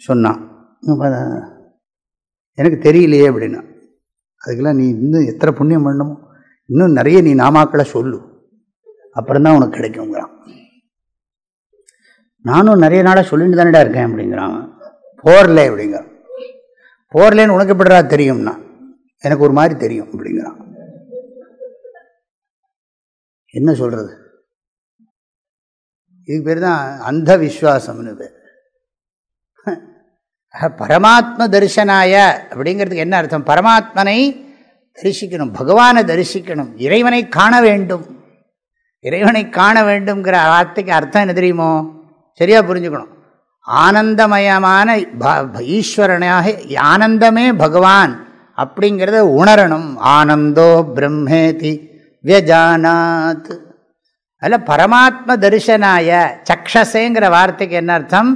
Speaker 1: சொன்னான். எனக்கு தெரியலையே அப்படின்னா அதுக்கெல்லாம் நீ இன்னும் எத்தனை புண்ணியம் பண்ணணுமோ இன்னும் நிறைய நீ நாமாக்களை சொல்லு. அப்புறம்தான் உனக்கு கிடைக்குங்கிறான். நானும் நிறைய நாளாக சொல்லிட்டு தானடா இருக்கேன் அப்படிங்கிறான் போரில் அப்படிங்கிறான் போர்லேன்னு உனக்கு எப்படிடா தெரியும்னா? எனக்கு ஒரு மாதிரி தெரியும் அப்படிங்கிறான் என்ன சொல்கிறது இதுக்கு பேர் தான் அந்த விஸ்வாசம்னு பேர் பரமாத்ம தரிசனாய அப்படிங்கிறதுக்கு என்ன அர்த்தம்? பரமாத்மனை தரிசிக்கணும் பகவானை தரிசிக்கணும் இறைவனை காண வேண்டும். இறைவனை காண வேண்டும்ங்கிற வார்த்தைக்கு அர்த்தம் என்ன தெரியுமோ? சரியாக புரிஞ்சுக்கணும். ஆனந்தமயமான ஈஸ்வரனாக ஆனந்தமே பகவான் அப்படிங்கிறத உணரணும். ஆனந்தோ பிரம்மேதி வியஜானாத். அதில் பரமாத்ம தரிசனாய சக்ஷசேங்கிற வார்த்தைக்கு என்ன அர்த்தம்?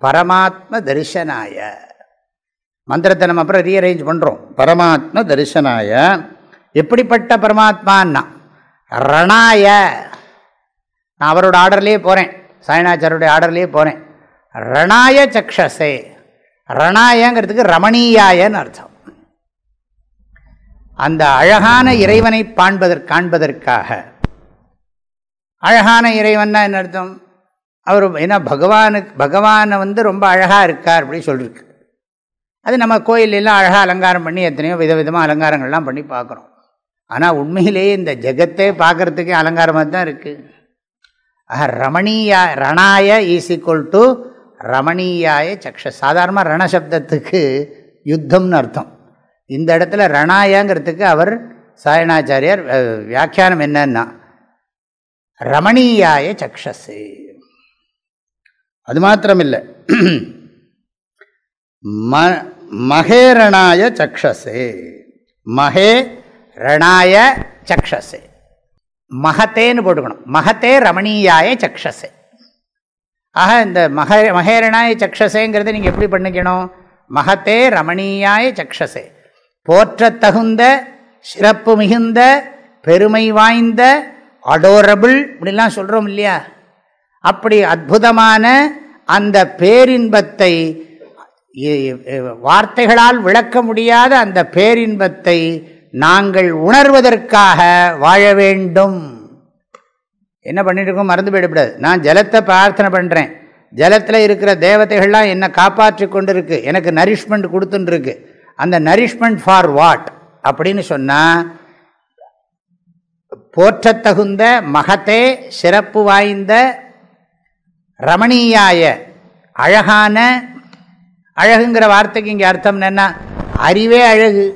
Speaker 1: பரமாத்ம தரிசனாய. மந்திரத்தை நம்ம அப்புறம் ரீஅரேஞ்ச் பண்ணுறோம் பரமாத்ம தரிசனாய. எப்படிப்பட்ட பரமாத்மான்னா ரணாய. நான் அவரோட ஆர்டர்லேயே போகிறேன் சாய்நாச்சாரோடைய ஆர்டர்லேயே போனேன். ரணாய சக்ஷசே. ரணாயங்கிறதுக்கு ரமணீயாயன்னு அர்த்தம். அந்த அழகான இறைவனை பாண்பதற் காண்பதற்காக. அழகான இறைவன்னா என்ன அர்த்தம்? அவர் ஏன்னா பகவானுக்கு பகவானை வந்து ரொம்ப அழகாக இருக்கார் அப்படின்னு சொல்லியிருக்கு அது நம்ம கோயிலெல்லாம் அழகாக அலங்காரம் பண்ணி எத்தனையோ விதவிதமாக அலங்காரங்கள்லாம் பண்ணி பார்க்குறோம். ஆனால் உண்மையிலேயே இந்த ஜெகத்தே பார்க்குறதுக்கே அலங்காரமாக தான் இருக்குது ஆஹா ரமணீயா ரணாய ஈஸ் ஈக்குவல் டு ரமணீயாய சக்ஷ. சாதாரணமாக ரணசப்தத்துக்கு யுத்தம்னு அர்த்தம். இந்த இடத்துல ரணாயங்கிறதுக்கு அவர் சாயணாச்சாரியார் வியாக்கியானம் என்னன்னா ரமணீயாய சக்ஷஸு அது மாத்திரமில்லை. ம மகேரணாய சக்ஷஸே மகே ரணாய சக்ஷஸே மகத்தேன்னு போட்டுக்கணும். மகத்தே ரமணீயாய சக்ஷஸே ஆக இந்த மக மகேரணாய சக்ஷசேங்கிறத நீங்கள் எப்படி பண்ணிக்கணும்? மகத்தே ரமணீயாய சக்ஷசே. போற்றத்தகுந்த சிறப்பு மிகுந்த பெருமை வாய்ந்த அடோரபிள் இப்படிலாம் சொல்கிறோம் இல்லையா? அப்படி அற்புதமான அந்த பேரின்பத்தை வார்த்தைகளால் விளக்க முடியாத அந்த பேரின்பத்தை நாங்கள் உணர்வதற்காக வாழ வேண்டும். என்ன பண்ணிட்டு இருக்கோம்? மறந்து போயிடக்கூடாது. நான் ஜலத்தை பிரார்த்தனை பண்ணுறேன் ஜலத்தில் இருக்கிற தேவதைகள்லாம் என்னை காப்பாற்றி கொண்டு இருக்கு எனக்கு நரிஷ்மெண்ட் கொடுத்துட்டுருக்கு. அந்த நரிஷ்மெண்ட் ஃபார் வாட் அப்படின்னு சொன்னால் போற்றத்தகுந்த மகத்தே சிறப்பு வாய்ந்த ரமணீயாய அழகான அழகுங்கிற வார்த்தைக்கு இங்கே அர்த்தம் என்னென்னா அறிவே அழகு.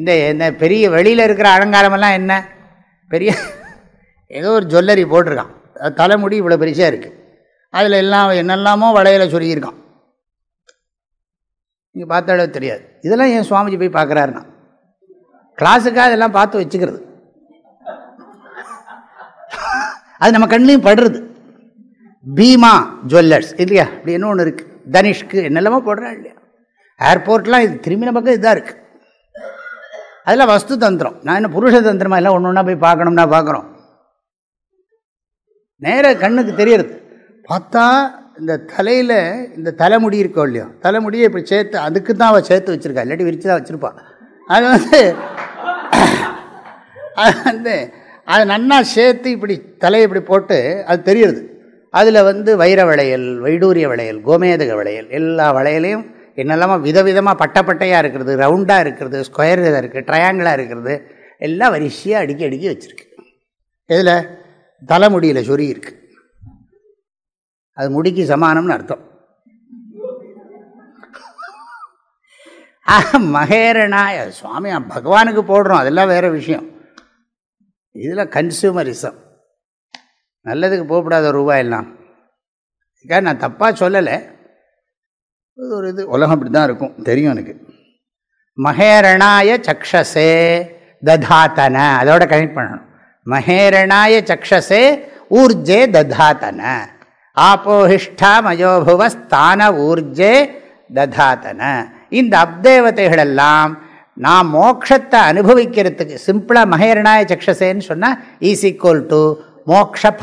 Speaker 1: இந்த என்ன பெரிய வெளியில் இருக்கிற அலங்காரமெல்லாம் என்ன? பெரிய ஏதோ ஒரு ஜுவல்லரி போட்டிருக்கான். தலைமுடி இவ்வளோ பெருசாக இருக்குது அதில் எல்லாம் என்னெல்லாமோ வளையலை சொல்லியிருக்கான் நீங்கள் பார்த்தாலே தெரியாது. இதெல்லாம் என் சுவாமிஜி போய் பார்க்குறாருண்ணா கிளாஸுக்காக இதெல்லாம் பார்த்து வச்சுக்கிறது. அது நம்ம கண்ணிலையும் படுறது. பீமா ஜுவல்லர்ஸ். இல்லையா? அப்படி என்ன ஒன்று இருக்குது தனிஷ்க்கு என்னெல்லாமோ போடுறா இல்லையா? ஏர்போர்ட்லாம் இது திரும்பின பக்கம் இதாக இருக்குது அதெல்லாம் வஸ்து தந்திரம் நான் என்ன புருஷ தந்திரமா எல்லாம் ஒன்று ஒன்றா போய் பார்க்கணும்னா பார்க்குறோம். நேர கண்ணுக்கு தெரியறது. பார்த்தா இந்த தலையில் இந்த தலைமுடி இருக்கோ இல்லையோ தலைமுடியை இப்படி சேர்த்து அதுக்கு தான் அவள் சேர்த்து வச்சுருக்கா. இல்லாட்டி விரித்து தான் வச்சுருப்பாள் அது வந்து அது வந்து அது நன்னா சேர்த்து இப்படி தலையை இப்படி போட்டு அது தெரியுது அதில் வந்து வைர வளையல் வைடூரிய வளையல் கோமேதக வளையல் எல்லா வளையலையும் என்னெல்லாமோ விதவிதமாக பட்டப்பட்டையாக இருக்கிறது ரவுண்டாக இருக்கிறது ஸ்கொயர் இதாக இருக்குது ட்ரையாங்கிளாக இருக்கிறது எல்லாம் வரிசையாக அடுக்கி அடுக்கி வச்சுருக்கு. இதில் தலைமுடியில் சொறி இருக்குது அது முடிக்கு சமானம்னு அர்த்தம். மகேரணாய சுவாமி பகவானுக்கு போடுறோம் அதெல்லாம் வேறு விஷயம். இதில் கன்சியூமரிசம் நல்லதுக்கு போகக்கூடாத ரூபாயெல்லாம். இதுக்காக நான் தப்பாக சொல்லலை. ஒரு இது. உலகம் அப்படி தான் இருக்கும். தெரியும் எனக்கு. மகேரணாய சக்ஷசே ததாத்தன. அதோட கனெக்ட் பண்ணணும். மகேரணாய சக்ஷசே ஊர்ஜே ததாத்தன. ஆப்போஹிஷ்டா மயோபுவ ஸ்தான ஊர்ஜே ததாத்தன. இந்த அப்தேவதைகளெல்லாம் நான் மோக்ஷத்தை அனுபவிக்கிறதுக்கு சிம்பிளாக மகேரணாய சக்ஷசேன்னு சொன்னால் ஈஸ் ஈக்குவல் டு மோக்ஷ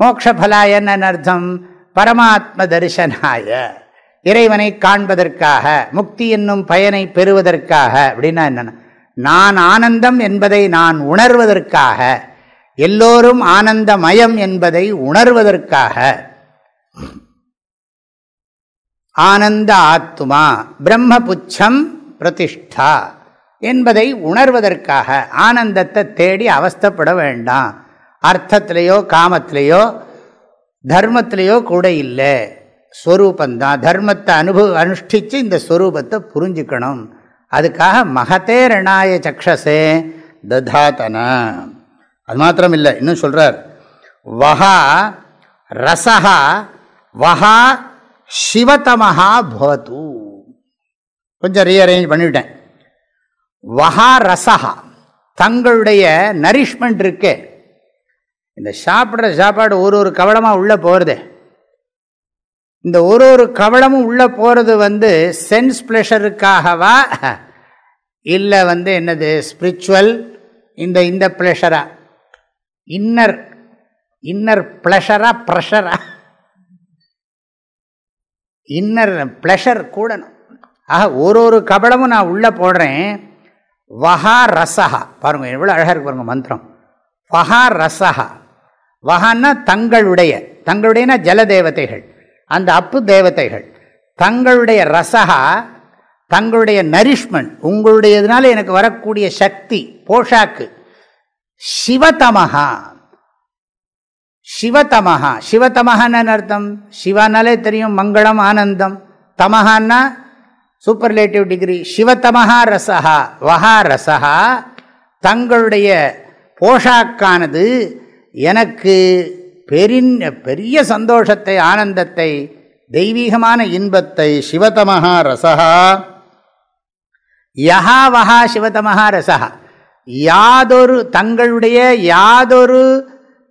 Speaker 1: மோக்ஷலாயன்னு அர்த்தம்? பரமாத்ம தரிசனாய இறைவனை காண்பதற்காக முக்தி என்னும் பயனை பெறுவதற்காக அப்படின்னா என்னென்ன நான் ஆனந்தம் என்பதை நான் உணர்வதற்காக எல்லோரும் ஆனந்தமயம் என்பதை உணர்வதற்காக. ஆனந்த ஆத்மா பிரம்மபுச்சம் பிரதிஷ்டா என்பதை உணர்வதற்காக ஆனந்தத்தை தேடி அவஸ்தப்பட வேண்டாம். அர்த்தத்திலேயோ காமத்திலேயோ தர்மத்திலேயோ கூட இல்லை. ஸ்வரூபந்தான் தர்மத்தை அனுபவ அனுஷ்டித்து இந்த ஸ்வரூபத்தை புரிஞ்சுக்கணும். அதுக்காக மகத்தே ரணாய சக்ஷசே ததாத்தன. அது மாத்திரம் இல்லை இன்னும் சொல்கிறார் வஹா ரசஹா வஹா சிவத்தமஹா பவத்து கொஞ்சம் ரீஅரேஞ்ச் பண்ணிவிட்டேன். வஹா ரசஹா தங்களுடைய நரிஷ்மெண்ட் இருக்கே. இந்த சாப்பிட்ற சாப்பாடு ஒரு ஒரு கவலமாக உள்ளே போகிறது இந்த ஒரு ஒரு கவலமும் உள்ளே போகிறது வந்து சென்ஸ் ப்ளஷருக்காகவா இல்லை வந்து என்னது ஸ்பிரிச்சுவல் இந்த இந்த ப்ளஷரா இன்னர் இன்னர் ப்ளஷரா ப்ரெஷரா இன்னர் ப்ளஷர் கூடணும். ஆக ஒரு ஒரு கபலமும் நான் உள்ளே போடுறேன். வஹா ரசஹா பாருங்கள் எவ்வளோ அழகாக இருக்கு பாருங்கள் மந்திரம். வஹா ரசஹா வஹான்னா தங்களுடைய தங்களுடையனா ஜல தேவதைகள் அந்த அப்பு தேவதைகள். தங்களுடைய ரசகா தங்களுடைய நரிஷ்மெண்ட் உங்களுடையதுனால எனக்கு வரக்கூடிய சக்தி போஷாக்கு. சிவதமஹா. சிவதமஹா. சிவதமஹான்னு அர்த்தம்? சிவானாலே தெரியும் மங்களம் ஆனந்தம். தமஹான்னா சூப்பர்லேட்டிவ் டிகிரி சிவத்தமஹா ரசஹா. வஹா ரசஹா. தங்களுடைய போஷாக்கானது எனக்கு பெரின் பெரிய சந்தோஷத்தை ஆனந்தத்தை தெய்வீகமான இன்பத்தை சிவதமஹா ரசகா யஹா வஹா சிவதமஹா ரசகா யாதொரு தங்களுடைய யாதொரு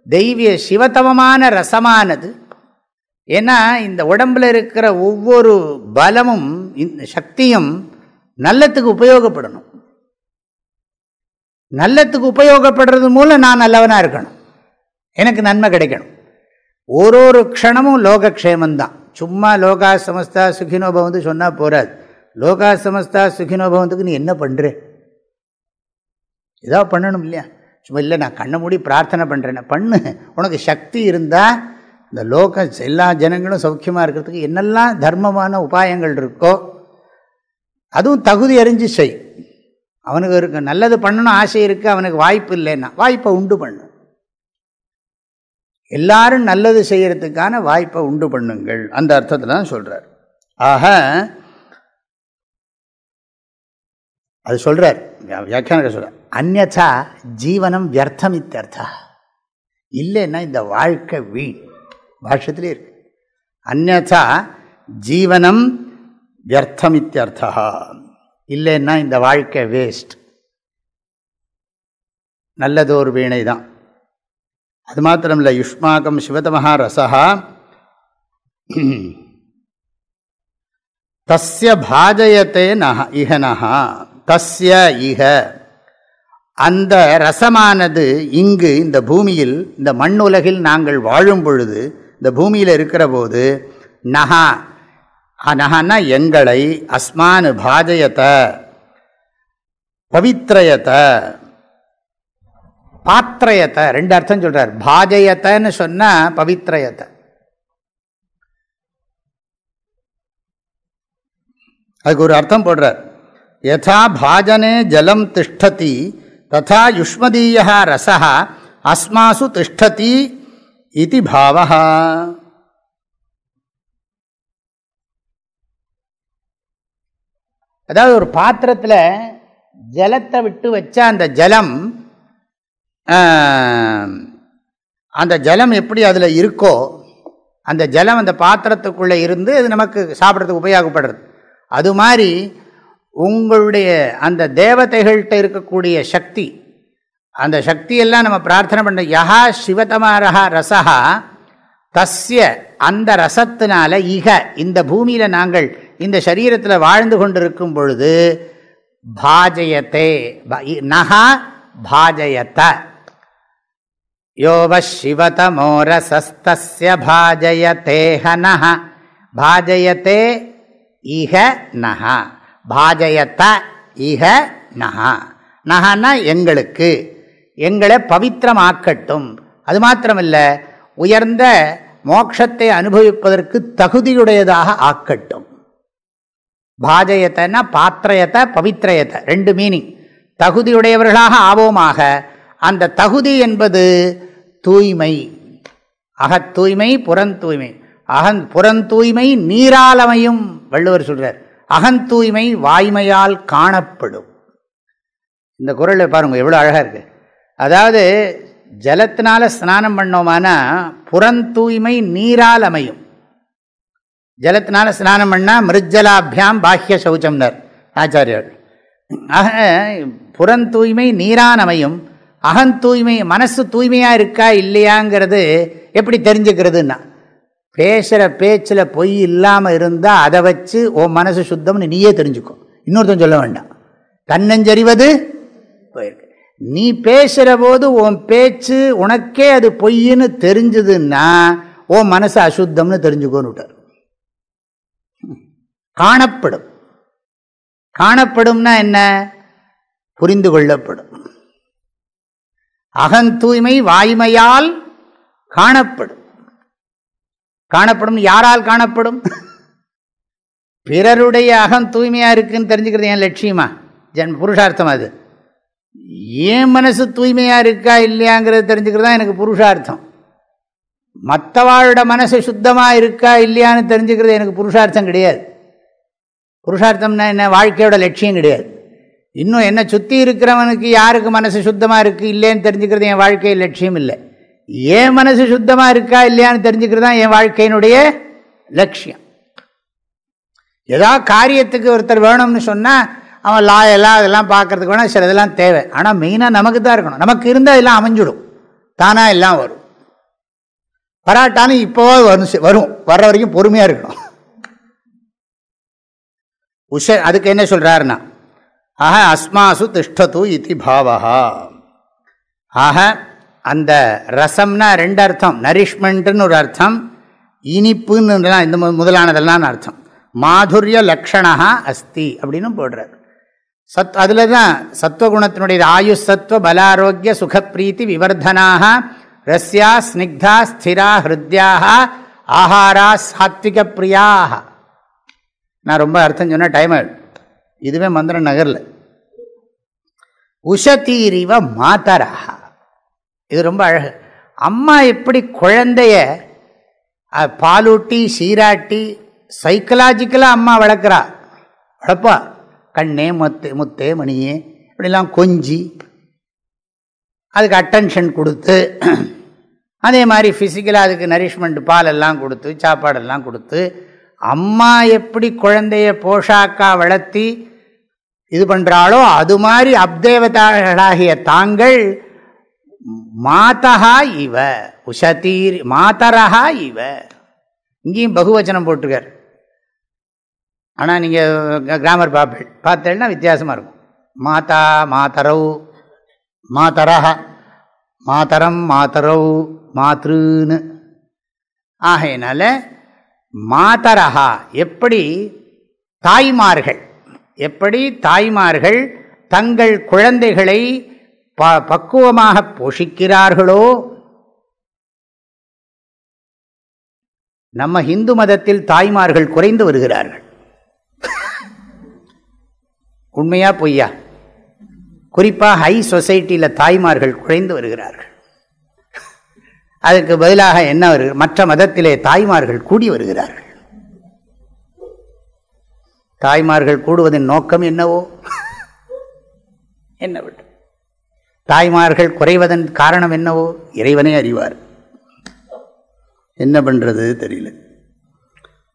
Speaker 1: தெய்விய சிவத்தமமான ரசமானது. ஏன்னா இந்த உடம்பில் இருக்கிற ஒவ்வொரு பலமும் சக்தியும் நல்லத்துக்கு உபயோகப்படணும். நல்லத்துக்கு உபயோகப்படுறது மூலம் நான் நல்லவனாக இருக்கணும். எனக்கு நன்மை கிடைக்கணும். ஒரு ஒரு க்ஷணமும் லோகக்ஷேமந்தான். சும்மா லோகா சமஸ்தா சுகினோபவந்து சொன்னால் போகாது லோகா சமஸ்தா சுகினோபவந்துக்கு நீ என்ன பண்ணுற ஏதோ பண்ணணும் இல்லையா? சும்மா இல்லை நான் கண்ணை மூடி பிரார்த்தனை பண்ணுறேன்னு பண்ணு. உனக்கு சக்தி இருந்தால் இந்த லோக எல்லா ஜனங்களும் சௌக்கியமாக இருக்கிறதுக்கு என்னெல்லாம் தர்மமான உபாயங்கள் இருக்கோ அதுவும் தகுதி அறிஞ்சு செய். அவனுக்கு இருக்கு நல்லது பண்ணணும் ஆசை இருக்குது அவனுக்கு வாய்ப்பு இல்லைன்னா. வாய்ப்பை உண்டு பண்ணு. எல்லாரும் நல்லது செய்கிறதுக்கான வாய்ப்பை உண்டு பண்ணுங்கள். அந்த அர்த்தத்தில் தான் சொல்கிறார் ஆக அது சொல்கிறார் வியாக்கியான சொல்கிறார் அந்நா ஜீவனம் வியர்த்தம் இத்தர்த்தா இல்லைன்னா இந்த வாழ்க்கை வீண். பாஷத்திலே இருக்கு. அந்நா ஜீவனம் வியர்த்தம் இத்தியர்த்தா இல்லைன்னா இந்த வாழ்க்கை வேஸ்ட். நல்லதோர் வீணை தான் அது மாத்திரம் இல்லை யுஷ்மாக்கம் சிவதமஹா ரசா தஸ்ய பாஜயத்தே நக இஹ நஹா. தஸ்ய இக அந்த ரசமானது இங்கு இந்த பூமியில் இந்த மண்ணுலகில் நாங்கள் வாழும் பொழுது இந்த பூமியில் இருக்கிற போது நகா நகன்னா எங்களை அஸ்மானு பாஜயத்தை பவித்ரயத்தை பாத்திரயத்தை ரெண்டு அர்த்தம் சொல்கிறார் பாஜயத்தைன்னு சொன்னால் பவித்ரயத்தை அதுக்கு ஒரு அர்த்தம் போடுறார். யதா பாஜனே ஜலம் திஷ்டதி ததா யுஷ்மதீயா ரசா அஸ்மாசு திஷ்டதி இது பாவா அதாவது ஒரு பாத்திரத்தில் ஜலத்தை விட்டு வச்சா அந்த ஜலம் அந்த ஜலம் எப்படி அதில் இருக்கோ அந்த ஜலம் அந்த பாத்திரத்துக்குள்ளே இருந்து அது நமக்கு சாப்பிட்றதுக்கு உபயோகப்படுறது. அது மாதிரி உங்களுடைய அந்த தேவதைகள்கிட்ட இருக்கக்கூடிய சக்தி அந்த சக்தியெல்லாம் நம்ம பிரார்த்தனை பண்ண யஹா சிவதமாரஹா ரசஹா தஸ்ய அந்த ரசத்தினால இக இந்த பூமியில் நாங்கள் இந்த சரீரத்தில் வாழ்ந்து கொண்டிருக்கும் பொழுது பாஜயத்தே நகா பாஜயத்த. யோவ சிவதமோரசஸ்தஸ்ய பாஜயத்தேஹ நஹ பாஜயத்தே இஹ நஹ பாஜயத்த இஹ நஹ நஹன்னா எங்களுக்கு। எங்களை பவித்திரமாக்கட்டும்। அது மாத்திரமல்ல உயர்ந்த மோட்சத்தை அனுபவிப்பதற்கு தகுதியுடையதாக ஆக்கட்டும். பாஜயத்தைன்னா பாத்திரயத்தை பவித்திரயத்தை ரெண்டு மீனிங் தகுதியுடையவர்களாக ஆவோமாக அந்த தகுதி என்பது தூய்மை. அகத்தூய்மை புறந்தூய்மை அகன் புறந்தூய்மை நீராலமையும் வள்ளுவர் சொல்கிறார் அகந்தூய்மை வாய்மையால் காணப்படும். இந்த குரலை பாருங்கள் எவ்வளோ அழகாக இருக்குது அதாவது ஜலத்தினால ஸ்நானம் பண்ணோமானா புறந்தூய்மை நீரால் அமையும் ஜலத்தினால ஸ்நானம் பண்ணால் மிருஜலாபியாம் பாஹ்ய சௌச்சம்னர் ஆச்சாரியர்கள் ஆக புறந்தூய்மை நீரான் அமையும் அகந்தூய்மை மனசு தூய்மையாக இருக்கா இல்லையாங்கிறது எப்படி தெரிஞ்சுக்கிறதுன்னா பேசுகிற பேச்சில் பொய் இல்லாமல் இருந்தால் அதை வச்சு ஓ மனசு சுத்தம்னு நீயே தெரிஞ்சுக்கோ. இன்னொருத்தன் சொல்ல வேண்டாம். தன்னஞ்சறிவது போயிருக்கு. நீ பேசுகிற போது உன் பேச்சு உனக்கே அது பொய்ன்னு தெரிஞ்சதுன்னா ஓ மனசு அசுத்தம்னு தெரிஞ்சுக்கோன்னு விட்டார். காணப்படும். காணப்படும்னா என்ன? புரிந்து கொள்ளப்படும். அகந்தூய்மை வாய்மையால் காணப்படும். காணப்படும் யாரால் காணப்படும்? பிறருடைய அகம் தூய்மையாக இருக்குன்னு தெரிஞ்சுக்கிறது என் லட்சியமா? ஜன் புருஷார்த்தம் அது. ஏன் மனசு தூய்மையாக இருக்கா இல்லையாங்கிறது தெரிஞ்சுக்கிறது தான் எனக்கு புருஷார்த்தம். மற்றவாழோட மனசு சுத்தமாக இருக்கா இல்லையான்னு தெரிஞ்சுக்கிறது எனக்கு புருஷார்த்தம் கிடையாது. புருஷார்த்தம்னா என்ன? வாழ்க்கையோட லட்சியம் கிடையாது. இன்னும் என்னை சுற்றி இருக்கிறவனுக்கு யாருக்கு மனசு சுத்தமாக இருக்குது இல்லைன்னு தெரிஞ்சுக்கிறது என் வாழ்க்கை லட்சியம் இல்லை. ஏன் மனசு சுத்தமாக இருக்கா இல்லையான்னு தெரிஞ்சுக்கிறது தான் என் வாழ்க்கையினுடைய லட்சியம். ஏதாவது காரியத்துக்கு ஒருத்தர் வேணும்னு சொன்னால் அவன் லாயெல்லாம் அதெல்லாம் பார்க்கறதுக்கு வேணால் சில இதெல்லாம் தேவை. ஆனால் மெயினாக நமக்கு தான் இருக்கணும். நமக்கு இருந்தால் எல்லாம் அமைஞ்சிடும். தானாக எல்லாம் வரும். பராட்டானு இப்போவா வரும் வரும். வர்ற வரைக்கும் பொறுமையாக இருக்கணும். உஷ அதுக்கு என்ன சொல்கிறாருன்னா ஆக அஸ்மாசு திஷ்டது இது பாவகா ஆக அந்த ரசம்னா ரெண்டு அர்த்தம் நரிஷ்மெண்ட்டுன்னு ஒரு அர்த்தம் இனிப்புன்னு இந்த முதலானதெல்லாம் அர்த்தம். மாதுரிய லக்ஷணா அஸ்தி அப்படின்னு போடுறார். சத் அதில் தான் சத்வகுணத்தினுடைய ஆயுஷ் சத்வ பலாரோக்கிய சுகப்பிரீத்தி விவர்தனாக ரஸ்யா ஸ்னிக்தா ஸ்திரா ஹிருத்யாக ஆஹாரா சாத்விக பிரியாக நான் ரொம்ப அர்த்தம் சொன்னால் டைம் ஆகிடும் இதுவே மந்திரம் நகரில். உஷதீரிவ மாதரா இது ரொம்ப அழகு. அம்மா எப்படி குழந்தைய பாலூட்டி சீராட்டி சைக்கலாஜிக்கலாக அம்மா வளர்க்குறா? வளர்ப்பா. கண்ணே முத்து முத்தே மணியே இப்படிலாம் கொஞ்சி அதுக்கு அட்டென்ஷன் கொடுத்து அதே மாதிரி ஃபிசிக்கலாக அதுக்கு நரிஷ்மெண்ட் பாலெல்லாம் கொடுத்து சாப்பாடெல்லாம் கொடுத்து அம்மா எப்படி குழந்தைய போஷாக்கா வளர்த்தி இது பண்ணுறாளோ அது மாதிரி அப்தேவதாளாகிய தாங்கள் மாதா இவ உஷதீர் மாதரஹா இவ. இங்கேயும் பகுவச்சனம் போட்டிருக்கார். ஆனால் நீங்கள் கிராமர் பார்ப்ப பார்த்தேன்னா வித்தியாசமாக இருக்கும். மாதா மாதரவு மாதரஹ மாதரம் மாதரவு மாத்ருன்னு. ஆகையினால மாதரஹா எப்படி தாய்மார்கள் எப்படி தாய்மார்கள் தங்கள் குழந்தைகளை ப பக்குவமாக போஷிக்கிறார்களோ? நம்ம இந்து மதத்தில் தாய்மார்கள் குறைந்து வருகிறார்கள். உண்மையா பொய்யா? குறிப்பாக ஹை சொசைட்டியில் தாய்மார்கள் குறைந்து வருகிறார்கள். அதற்கு பதிலாக என்ன வருகிற மற்ற மதத்திலே தாய்மார்கள் கூடி வருகிறார்கள். தாய்மார்கள் கூடுவதன் நோக்கம் என்னவோ? என்ன விட்டு? தாய்மார்கள் குறைவதன் காரணம் என்னவோ? இறைவனே அறிவார். என்ன பண்ணுறது தெரியல.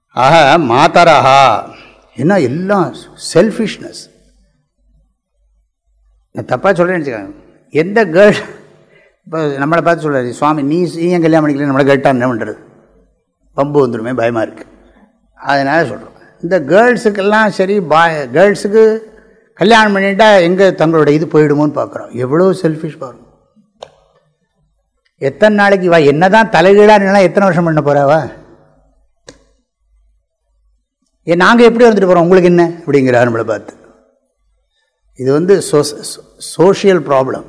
Speaker 1: ஆக மாதரஹா. என்ன எல்லாம் செல்ஃபிஷ்னஸ் நான் தப்பாக சொல்கிறேன்னு வச்சுக்கோங்க. எந்த கேர்ள் இப்போ நம்மளை பார்த்து சொல்கிறாரு சுவாமி நீ நீ ஏன் கல்யாணம் பண்ணிக்கல நம்மளை கேட்டால் என்ன பண்ணுறது பம்பு வந்துடுமே பயமாக இருக்குது அதனால் சொல்கிறோம் இந்த கேர்ள்ஸுக்கெல்லாம் சரி பாய் கேர்ள்ஸுக்கு கல்யாணம் பண்ணிட்டா எங்கே தங்களோட இது போயிடுமோன்னு பார்க்குறோம் எவ்வளோ செல்ஃபிஷ் பாருங்க. எத்தனை நாளைக்கு வா என்ன தான் தலைகீழாக எத்தனை வருஷம் பண்ண போகிறாவா ஏ நாங்கள் எப்படி வந்துட்டு போகிறோம் உங்களுக்கு என்ன? அப்படிங்கிறார் நம்மளை பார்த்து. இது வந்து சோஷியல் ப்ராப்ளம்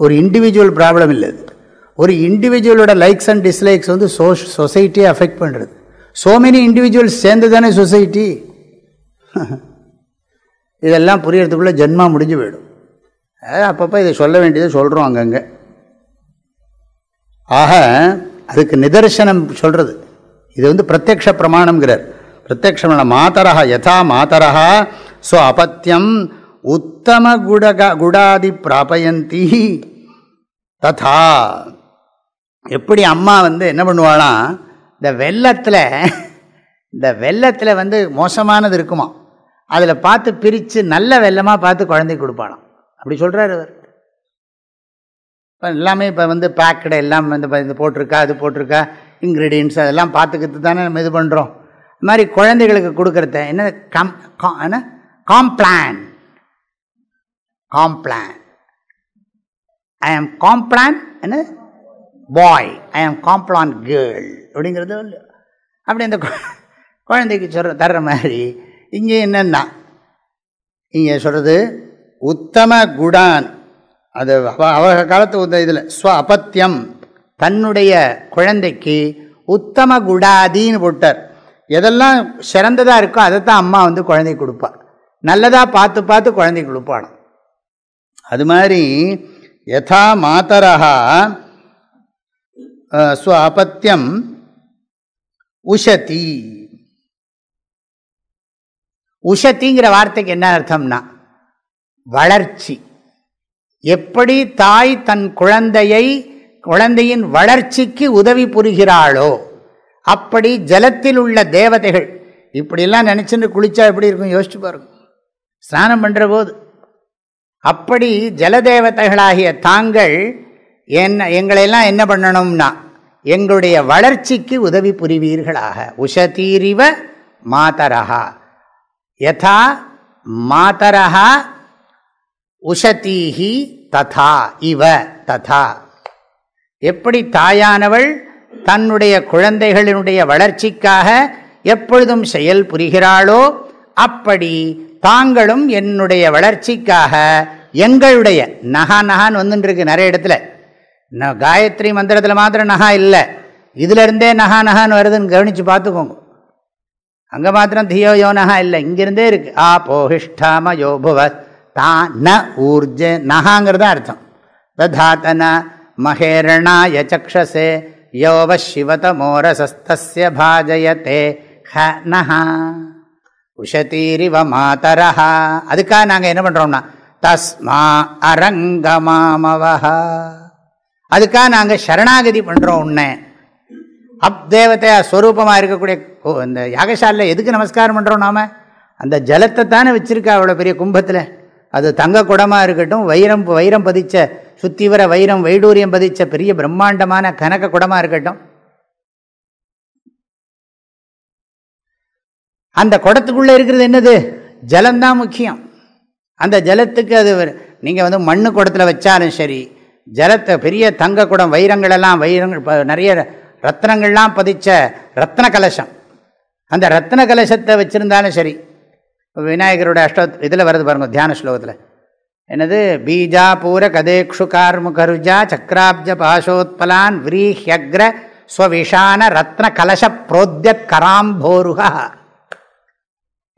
Speaker 1: ஒரு இண்டிவிஜுவல் ப்ராப்ளம் இல்லை இது ஒரு இண்டிவிஜுவலோட லைக்ஸ் அண்ட் டிஸ்லைக்ஸ் வந்து சோ சொசைட்டியை அஃபெக்ட் பண்ணுறது ஸோ மெனி இண்டிவிஜுவல்ஸ் சேர்ந்து தானே சொசைட்டி இதெல்லாம் புரியறதுக்குள்ளே ஜென்மா முடிஞ்சு போயிடும். அப்பப்போ இதை சொல்ல வேண்டியதை சொல்கிறோம் அங்கங்கே. ஆக அதுக்கு நிதர்சனம் சொல்கிறது இது வந்து பிரத்யக்ஷ பிரமாணங்கிறார் பிரத்யக்ஷம் மாதரா யதா மாதரா ஸோ அபத்தியம் உத்தம குடக குடாதி பிராபயந்தி. ததா. எப்படி அம்மா வந்து என்ன பண்ணுவாளாம் இந்த வெள்ளத்தில் இந்த வெள்ளத்தில் வந்து மோசமானது இருக்குமா? அதில் பார்த்து பிரித்து நல்ல வெள்ளமாக பார்த்து குழந்தைக்கு கொடுப்பாளாம். அப்படி சொல்கிறார் அவர். இப்போ எல்லாமே இப்போ வந்து பேக்கடை எல்லாம் வந்து இது போட்டிருக்கா அது போட்டிருக்கா இன்க்ரீடியன்ஸ் அதெல்லாம் பார்த்துக்கிட்டு தானே நம்ம இது பண்ணுறோம் இது மாதிரி குழந்தைகளுக்கு கொடுக்குறத என்ன கம் கா- என்ன? காம்ப்ளான் காம்ப்ளான் ஐ ஆம் காம்ப்ளான் என்ன பாய் ஐ ஆம் காம்ப்ளான் கேர்ள் அப்படிங்கிறது அப்படி அந்த குழந்தைக்கு சொல்ற தர்ற மாதிரி. இங்கே என்னென்னா இங்கே சொல்கிறது உத்தம குடான். அது அவ காலத்து உத்த இதில் ஸ்வ அபத்தியம் தன்னுடைய குழந்தைக்கு உத்தம குடாதின்னு போட்டார். எதெல்லாம் சிறந்ததாக இருக்கோ அதைத்தான் அம்மா வந்து குழந்தைக்கு கொடுப்பா. நல்லதாக பார்த்து பார்த்து குழந்தைக்கு கொடுப்பாளாம். அது மாதிரி யதா மாதரா ஸ்வ அபத்தியம் உஷதி. உஷதிங்கிற வார்த்தைக்கு என்ன அர்த்தம்னா வளர்ச்சி. எப்படி தாய் தன் குழந்தையை குழந்தையின் வளர்ச்சிக்கு உதவி புரிகிறாளோ அப்படி ஜலத்தில் உள்ள தேவதைகள் இப்படிலாம் நினச்சின்னு குளிச்சா எப்படி இருக்கும்? யோசிச்சு பாருங்க. ஸ்நானம் பண்ணுற போது. அப்படி ஜலதேவதைகளாகிய தாங்கள் என்ன எங்களையெல்லாம் என்ன பண்ணணும்னா எங்களுடைய வளர்ச்சிக்கு உதவி புரிவீர்களாக. உஷதீரிவ மாதரஹா. யதா மாதரஹா உஷதீஹி ததா இவ ததா. எப்படி தாயானவள் தன்னுடைய குழந்தைகளினுடைய வளர்ச்சிக்காக எப்பொழுதும் செயல் புரிகிறாளோ அப்படி தாங்களும் என்னுடைய வளர்ச்சிக்காக எங்களுடைய நகா நகான்னு வந்துட்டுருக்கு நிறைய இடத்துல. ந- காயத்ரி மந்திரத்தில் மாத்திரம் நகா இல்லை. இதிலிருந்தே நகா நகான்னு வருதுன்னு கவனித்து பார்த்துக்கோங்க. அங்கே மாத்திரம் தியோ நகா இல்லை. இங்கிருந்தே இருக்கு. ஆ போஹிஷ்டாம யோபுவ தா ந ஊர்ஜ நகாங்கிறது அர்த்தம். ததாத்தன மகேரணாய சக்ஷசே யோவ சிவதமோரசஸ்தஸ்ய பாஜயத்தே ஹ நஹா உஷதீரிவ மாதரஹா. அதுக்காக நாங்கள் என்ன பண்ணுறோம்னா தஸ்மா அரங்கமாமவஹா. அதுக்காக நாங்கள் சரணாகதி பண்ணுறோம் உன்னை. அப் தேவதையா ஸ்வரூபமாக இருக்கக்கூடிய இந்த யாகசாலில் எதுக்கு நமஸ்காரம் பண்ணுறோம் நாம்? அந்த ஜலத்தை தானே வச்சுருக்கா அவ்வளோ பெரிய கும்பத்தில். அது தங்க குடமாக இருக்கட்டும் வைரம் வைரம் பதிச்ச சுத்திவர வைரம் வைடூரியம் பதிச்ச பெரிய பிரம்மாண்டமான கனக குடமாக இருக்கட்டும். அந்த குடத்துக்குள்ளே இருக்கிறது என்னது? ஜலம்தான் முக்கியம். அந்த ஜலத்துக்கு அது நீங்கள் வந்து மண்ணு குடத்தில் வச்சாலும் சரி ஜலத்தை பெரிய தங்க குடம் வைரங்களெல்லாம் வைரங்கள் நிறைய ரத்னங்கள்லாம் பதிச்ச ரத்ன கலசம் அந்த ரத்ன கலசத்தை வச்சுருந்தாலும் சரி விநாயகரோட அஷ்ட இதில் வருது பாருங்கள் தியான ஸ்லோகத்தில். என்னது? பீஜாபூர கதேக்ஷு கார்முகருஜா சக்ராப்ஜ பாசோத்பலான் விரீஹ்யக்ர ஸ்வவிஷான ரத்ன கலச புரோத்யத் கராம்போருகா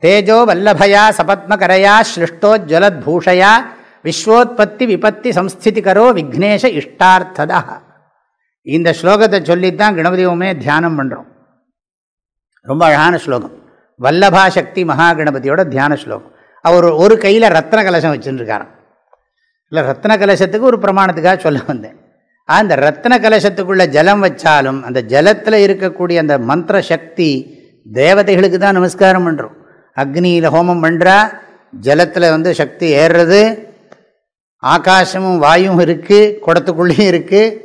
Speaker 1: தேஜோ வல்லபயா சபத்மகரையா ஸ்லிஷ்டோஜ்வலத்பூஷயா விஸ்வோத்பத்தி விபத்தி சம்ஸ்திதிகரோ விக்னேஷ இஷ்டார்த்ததா. இந்த ஸ்லோகத்தை சொல்லித்தான் கணபதியுமே தியானம் பண்ணுறோம் ரொம்ப அழகான ஸ்லோகம். வல்லபா சக்தி மகா கணபதியோட தியான ஸ்லோகம். அவர் ஒரு கையில் ரத்ன கலசம் வச்சுருக்காராம் இல்லை ரத்ன கலசத்துக்கு ஒரு பிரமாணத்துக்காக சொல்ல வந்தேன். அந்த ரத்ன கலசத்துக்குள்ள ஜலம் வச்சாலும் அந்த ஜலத்தில் இருக்கக்கூடிய அந்த மந்திர சக்தி தேவதைகளுக்கு தான் நமஸ்காரம் பண்ணுறோம் அக்னியில் ஹோமம் பண்ணுறா ஜலத்தில் வந்து சக்தி ஏறுறது ஆகாசமும் வாயும் இருக்குது குடத்துக்குள்ளேயும் இருக்குது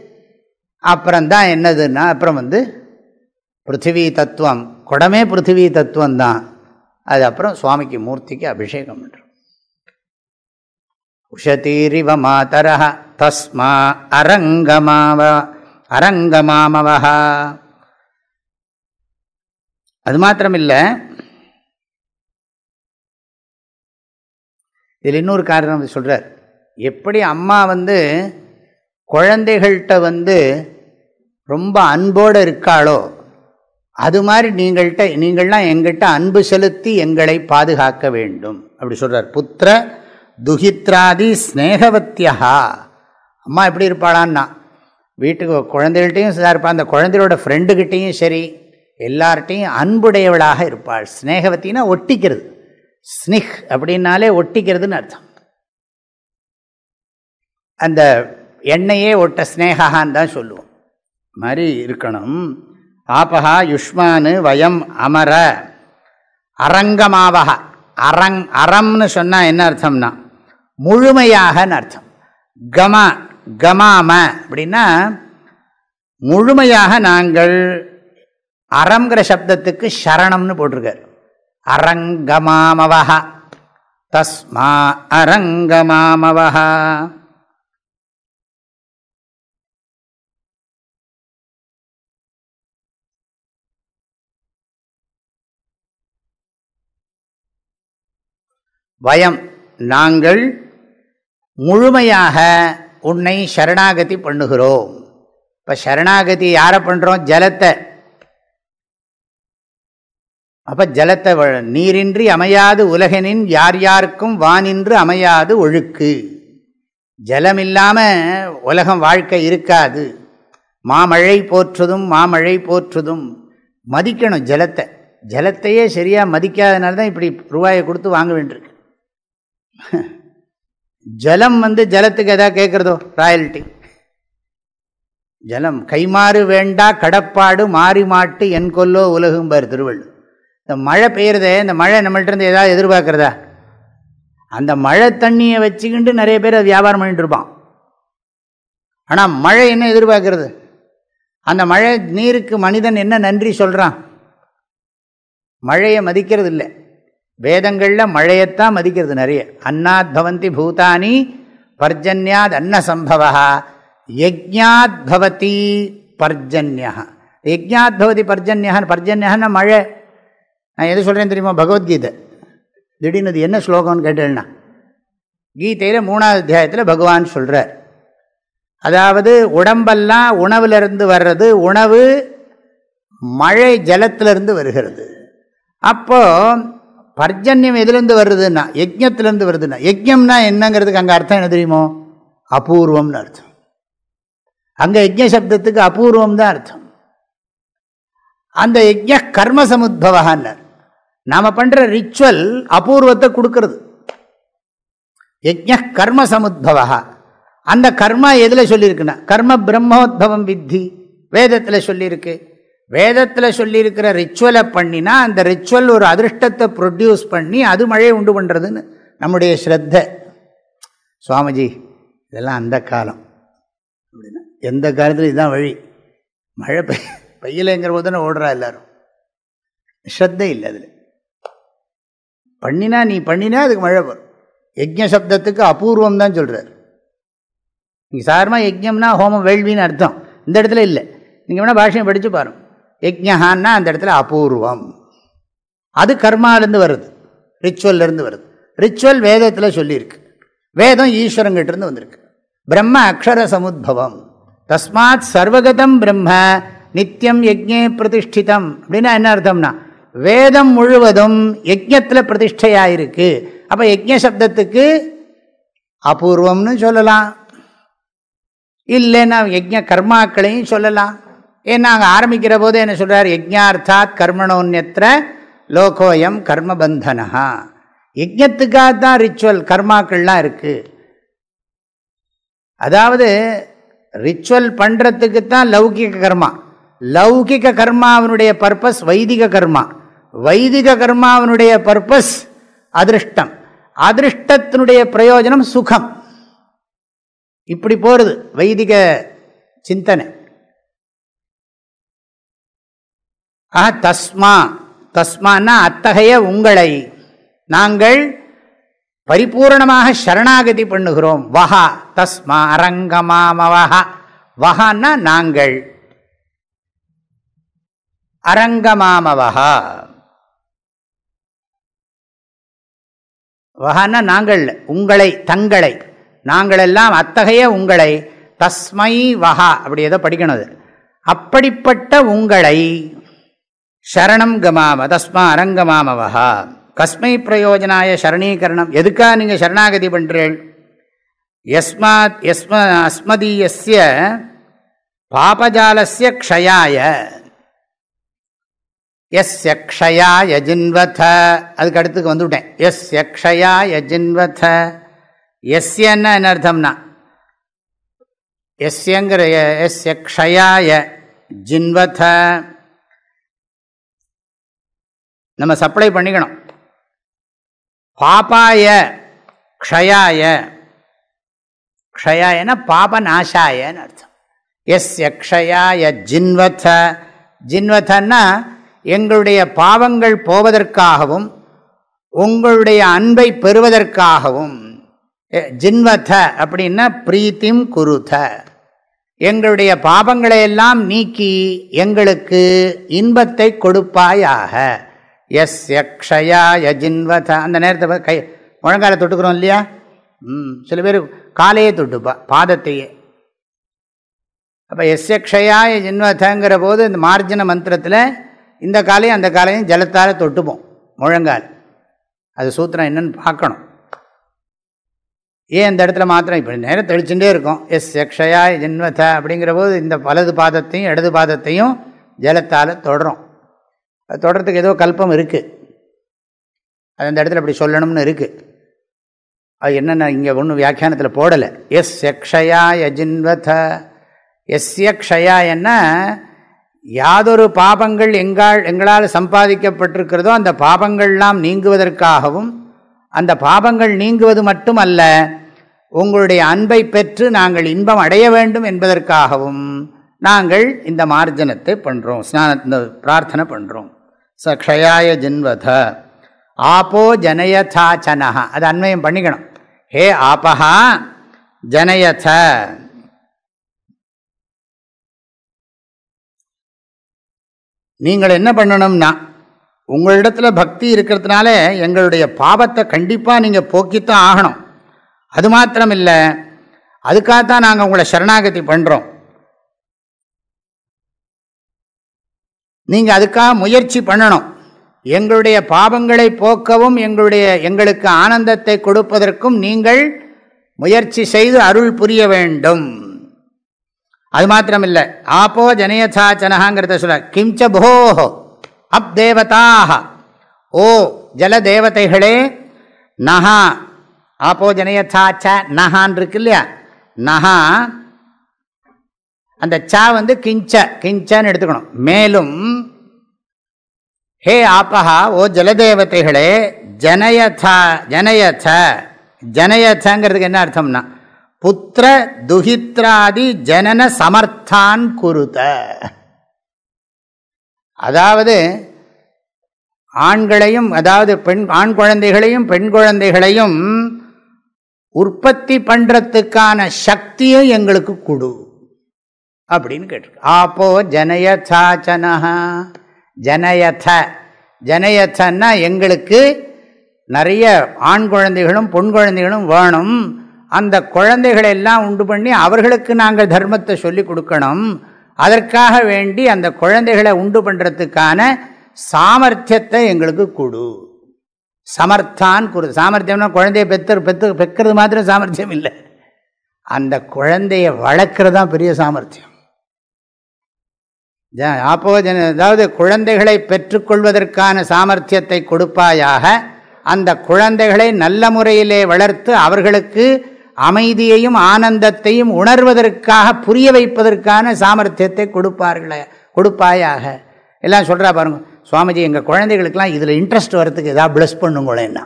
Speaker 1: அப்புறம்தான் என்னதுன்னா அப்புறம் வந்து பிருத்திவி தத்துவம். குடமே பிருத்திவி தத்துவம் தான் அது அப்புறம் சுவாமிக்கு மூர்த்திக்கு அபிஷேகம் பண்ணுறோம் உஷதீரிவ மாதர தஸ்மா அரங்கமாவ அரங்கமாமவா அது மாத்திரமில்லை இதில் இன்னொரு காரணம் சொல்கிறார் எப்படி அம்மா வந்து குழந்தைகள்கிட்ட வந்து ரொம்ப அன்போடு இருக்காளோ அது மாதிரி நீங்கள்கிட்ட நீங்கள்லாம் எங்கிட்ட அன்பு செலுத்தி எங்களை பாதுகாக்க வேண்டும். அப்படி சொல்கிறார் புத்திர துஹித்ராதி ஸ்னேகவத்தியா அம்மா எப்படி இருப்பாளான்னா வீட்டுக்கு குழந்தைகள்கிட்டையும் சரியா இருப்பாள் அந்த குழந்தையோட ஃப்ரெண்டுக்கிட்டேயும் சரி எல்லார்ட்டையும் அன்புடையவளாக இருப்பாள். ஸ்னேகவத்தின்னா ஒட்டிக்கிறது. ஸ்னிஹ் அப்படின்னாலே ஒட்டிக்கிறதுன்னு அர்த்தம். அந்த எண்ணெயே ஒட்ட ஸ்னேகான்னு தான் சொல்லுவோம். மாதிரி இருக்கணும். ஆபஹா யுஷ்மானு வயம் அமர. அரங்கமாவக அரங் அறம்னு சொன்னால் என்ன அர்த்தம்னா முழுமையாகன்னு அர்த்தம். கம கமாம அப்படின்னா முழுமையாக நாங்கள் அறங்கிற சப்தத்துக்கு சரணம்னு போட்டிருக்கார். அரங்கமாமவ தஸ்மா அரங்கமாமவ வயம் நாங்கள் முழுமையாக உன்னை சரணாகதி பண்ணுகிறோம். இப்போ சரணாகதி யாரை பண்ணுறோம் ஜலத்தை. அப்போ ஜலத்தை நீரின்றி அமையாது உலகனின் யார் யாருக்கும் வானின்று அமையாது ஒழுக்கு. ஜலம் இல்லாமல் உலகம் வாழ்க்கை இருக்காது. மாமழை போற்றுதும் மாமழை போற்றுதும். மதிக்கணும் ஜலத்தை. ஜலத்தையே சரியாக மதிக்காதனால தான் இப்படி ரூபாயை கொடுத்து வாங்க வேண்டியிருக்கு. ஜலம் வந்து ஜலத்துக்கு எதாவது கேட்குறதோ ராயல்ட்டி. ஜலம். கைமாறு வேண்டா கடப்பாடு மாறி மாட்டு என் கொல்லோ உலகும்பார் திருவள்ளு இந்த மழை பெய்யறதே இந்த மழை நம்மள்ட்ட இருந்து ஏதாவது எதிர்பார்க்குறதா? அந்த மழை தண்ணியை வச்சுக்கிட்டு நிறைய பேர் அது வியாபாரம் பண்ணிட்டு இருப்பான். ஆனால் மழை என்ன எதிர்பார்க்கறது? அந்த மழை நீருக்கு மனிதன் என்ன நன்றி சொல்கிறான் மழையை மதிக்கிறது இல்லை வேதங்களில் மழையைத்தான் மதிக்கிறது நிறைய. அன்னாத் பவந்தி பூதானி பர்ஜன்யாத் அன்ன சம்பவா. யஜ்ஞாத் பவதி பர்ஜன்யா. யஜ்ஞாத் பவதி பர்ஜன்யான்னு பர்ஜன்யான்னா மழை. நான் எது சொல்கிறேன் தெரியுமா? பகவத்கீதை. திடீர்னு என்ன ஸ்லோகம்னு கேட்டேன்னா கீதையில் மூணாவது அத்தியாயத்தில் பகவான் சொல்கிறார் அதாவது உடம்பெல்லாம் உணவுலேருந்து வர்றது உணவு மழை ஜலத்திலிருந்து வருகிறது. அப்போது பர்ஜன்யம் எதுலேருந்து வருதுன்னா யஜ்ஞத்துலேருந்து வருதுன்னா யஜ்யம்னா என்னங்கிறதுக்கு அங்கே அர்த்தம் என்ன தெரியுமோ? அபூர்வம்னு அர்த்தம். அங்கே யஜ்ய சப்தத்துக்கு அபூர்வம் தான் அர்த்தம். அந்த யஜ்ய கர்ம சமுத்பவகான்னர் நாம் பண்ணுற ரிச்சுவல் அபூர்வத்தை கொடுக்கறது. யஜ்ய கர்ம சமுத்பவா அந்த கர்மா எதில் சொல்லியிருக்குன்னா கர்ம பிரம்மோத்பவம் வித்தி வேதத்தில் சொல்லியிருக்கு. வேதத்தில் சொல்லியிருக்கிற ரிச்சுவலை பண்ணினா அந்த ரிச்சுவல் ஒரு அதிர்ஷ்டத்தை ப்ரொடியூஸ் பண்ணி அது மழையை உண்டு பண்ணுறதுன்னு நம்முடைய ஸ்ரத்த. சுவாமிஜி இதெல்லாம் அந்த காலம். அப்படின்னா எந்த காலத்தில் இதுதான் வழி? மழை பெய் பெய்யலைங்கிற போது தானே ஓடுறா எல்லாரும். ஸ்ரத்த இல்லை அதில். பண்ணினா நீ பண்ணினா அதுக்கு மழை வரும். யஜ்ய சப்தத்துக்கு அபூர்வம் தான் சொல்கிறார் நீங்கள் சாரமாக யஜ்யம்னா ஹோமம் வேள்வின்னு அர்த்தம். இந்த இடத்துல இல்லை. நீங்கள் வேணால் பாஷையை படித்து பாருங்க. யஜ்யஹான்னா அந்த இடத்துல அபூர்வம். அது கர்மாலேருந்து வருது. ரிச்சுவல்லேருந்து வருது. ரிச்சுவல் வேதத்தில் சொல்லியிருக்கு. வேதம் ஈஸ்வரங்கிட்டேருந்து வந்திருக்கு. பிரம்ம அக்ஷர சமுத்பவம். தஸ்மாத் சர்வகதம் பிரம்ம நித்தியம் யஜ்ஞே பிரதிஷ்டிதம். அப்படின்னா என்ன அர்த்தம்னா வேதம் முழுவதும் யஜ்யத்தில் பிரதிஷ்டையாயிருக்கு. அப்போ யஜ்ய சப்தத்துக்கு அபூர்வம்னு சொல்லலாம். இல்லைன்னா யஜ்ய கர்மாக்களையும் சொல்லலாம். ஏன்னா அங்கே ஆரம்பிக்கிற போது என்ன சொல்கிறார் யஜ்யார்த்தாத் கர்மணோன்யத்திர லோகோயம் கர்மபந்தனா யஜ்யத்துக்காக தான் ரிச்சுவல் கர்மாக்கள்லாம் இருக்குது அதாவது ரிச்சுவல் பண்ணுறதுக்கு தான் லௌகிக கர்மா. லௌகிக கர்மாவினுடைய பர்பஸ் வைதிக கர்மா. வைதிக கர்மாவினுடைய பர்பஸ் அதிருஷ்டம். அதிருஷ்டத்தினுடைய பிரயோஜனம் சுகம். இப்படி போகிறது வைதிக சிந்தனை. ஆ தஸ்மா. தஸ்மான்னா அத்தகைய உங்களை நாங்கள் பரிபூர்ணமாக சரணாகதி பண்ணுகிறோம். வஹா தஸ்மா அரங்கமாமவஹா. வஹான்னா நாங்கள் அரங்கமாமவஹா. வஹான்னா நாங்கள் உங்களை தங்களை. நாங்களெல்லாம் அத்தகைய உங்களை தஸ்மை வஹா அப்படி ஏதோ படிக்கணும் அப்படிப்பட்ட உங்களை சரணம் கமாம தஸ்மா அரங்கமாமவஹா கஸ்மை பிரயோஜனாய சரணீகரணம். எதுக்காக நீங்கள் சரணாகதி பண்ணுறீள் எஸ்மாத் எஸ்ம அஸ்மதீயஸ்ய பாபஜாலசிய க்ஷயாய. எஸ் யக்ஷயா யஜின்வத. அதுக்கு அடுத்துக்கு வந்துவிட்டேன் எஸ் யக்ஷயா யஜின்வத. எஸ்யன்னா என்ன அர்த்தம்னா? எஸ்யங்கிற எஸ் யக்ஷயாய ஜின்வத நம்ம சப்ளை பண்ணிக்கணும். பாப்பாய க்ஷயாய. க்ஷயாயன பாபநாசாயன்னு அர்த்தம். எஸ் யக்ஷயாய ஜின்வத ஜின்வதன்னா எங்களுடைய பாவங்கள் போவதற்காகவும் உங்களுடைய அன்பை பெறுவதற்காகவும் ஜின்வத அப்படின்னா பிரீத்திம் குருத. எங்களுடைய பாவங்களை எல்லாம் நீக்கி எங்களுக்கு இன்பத்தை கொடுப்பாயாக. எஸ் யக்ஷயா யஜின்வத அந்த நேரத்தை கை முழங்கால தொட்டுக்கிறோம் இல்லையா? ம் சில பேர் காலையே தொட்டுப்பா பாதத்தையே. அப்போ எஸ் யக்ஷயா யஜின்வதங்கிற போது இந்த மார்ஜின மந்திரத்தில் இந்த காலையும் அந்த காலையும் ஜலத்தால் தொட்டுப்போம் முழங்கால். அது சூத்திரம் என்னன்னு பார்க்கணும். ஏன் இந்த இடத்துல மாத்திரம்? இப்போ நேரம் தெளிச்சுட்டே இருக்கும். எஸ் யக்ஷயா ஜென்மத அப்படிங்கிற போது இந்த வலது பாதத்தையும் இடது பாதத்தையும் ஜலத்தால் தொடரும் அது தொடரத்துக்கு ஏதோ கல்பம் இருக்குது அது அந்த இடத்துல அப்படி சொல்லணும்னு இருக்குது அது என்னென்ன இங்கே ஒன்றும் வியாக்கியானத்தில் போடலை. எஸ் யக்ஷயா யஜின்வத எஸ் யக்ஷயா என்ன? யாதொரு பாபங்கள் எங்கால் எங்களால் சம்பாதிக்கப்பட்டிருக்கிறதோ அந்த பாபங்கள்லாம் நீங்குவதற்காகவும் அந்த பாபங்கள் நீங்குவது மட்டுமல்ல உங்களுடைய அன்பை பெற்று நாங்கள் இன்பம் அடைய வேண்டும் என்பதற்காகவும் நாங்கள் இந்த மார்ஜனத்தை பண்ணுறோம் ஸ்நான இந்த பிரார்த்தனை பண்ணுறோம் ச க்ஷயாய ஜின்வத. ஆப்போ ஜனயதாச்சனஹா. அது அன்வயம் பண்ணிக்கணும். ஹே ஆபஹா ஜனயத. நீங்கள் என்ன பண்ணணும்னா உங்களிடத்தில் பக்தி இருக்கிறதுனால எங்களுடைய பாவத்தை கண்டிப்பாக நீங்கள் போக்கித்தான் ஆகணும். அது மாத்திரம் இல்லை அதுக்காகத்தான் நாங்கள் உங்களை சரணாகதி பண்ணுறோம் நீங்கள் அதுக்காக முயற்சி பண்ணணும். எங்களுடைய பாவங்களை போக்கவும் எங்களுடைய எங்களுக்கு ஆனந்தத்தை கொடுப்பதற்கும் நீங்கள் முயற்சி செய்து அருள் புரிய வேண்டும். அது மாத்திரம் இல்லை ஆப்போ ஜனயசாச்சனகாங்கிறத சொல்ல கிஞ்ச போஹோ அப் தேவதாக ஓ ஜல தேவதைகளே நகா ஆப்போ ச நகான் இருக்கு இல்லையா நகா அந்த சா வந்து கிஞ்ச கிஞ்சன்னு எடுத்துக்கணும். மேலும் ஹே ஆப்பஹா ஓ ஜலதேவதைகளே ஜனயதா ஜனயத ஜனயதங்கிறதுக்கு என்ன அர்த்தம்னா புத்திர துஹித்ராதி ஜனன சமர்த்தான் குருத. அதாவது ஆண்களையும் அதாவது பெண் ஆண் குழந்தைகளையும் பெண் குழந்தைகளையும் உற்பத்தி பண்ணுறதுக்கான சக்தியும் எங்களுக்கு கொடு. அப்படின்னு கேட்டிருக்கு. ஆப்போ ஜனயதாச்சனஹா ஜனயத ஜனயதன்னா எங்களுக்கு நிறைய ஆண் குழந்தைகளும் பொன் குழந்தைகளும் வேணும். அந்த குழந்தைகளை எல்லாம் உண்டு பண்ணி அவர்களுக்கு நாங்கள் தர்மத்தை சொல்லி கொடுக்கணும். அதற்காக வேண்டி அந்த குழந்தைகளை உண்டு பண்ணுறதுக்கான சாமர்த்தியத்தை எங்களுக்கு கொடு. சமர்த்தான் குரு. சாமர்த்தியம்னா குழந்தைய பெற்று பெற்று பெக்கிறது மாத்திரம் சாமர்த்தியம் இல்லை. அந்த குழந்தைய வளர்க்குறது தான் பெரிய சாமர்த்தியம். அப்போ அதாவது குழந்தைகளை பெற்றுக்கொள்வதற்கான சாமர்த்தியத்தை கொடுப்பாயாக அந்த குழந்தைகளை நல்ல முறையிலே வளர்த்து அவர்களுக்கு அமைதியையும் ஆனந்தத்தையும் உணர்வதற்காக புரிய வைப்பதற்கான சாமர்த்தியத்தை கொடுப்பார்களே கொடுப்பாயாக. எல்லாம் சொல்கிறா பாருங்க சுவாமிஜி எங்கள் குழந்தைகளுக்கெல்லாம் இதில் இன்ட்ரெஸ்ட் வரத்துக்கு ஏதாவது ப்ளஸ் பண்ணுங்களேன்னா.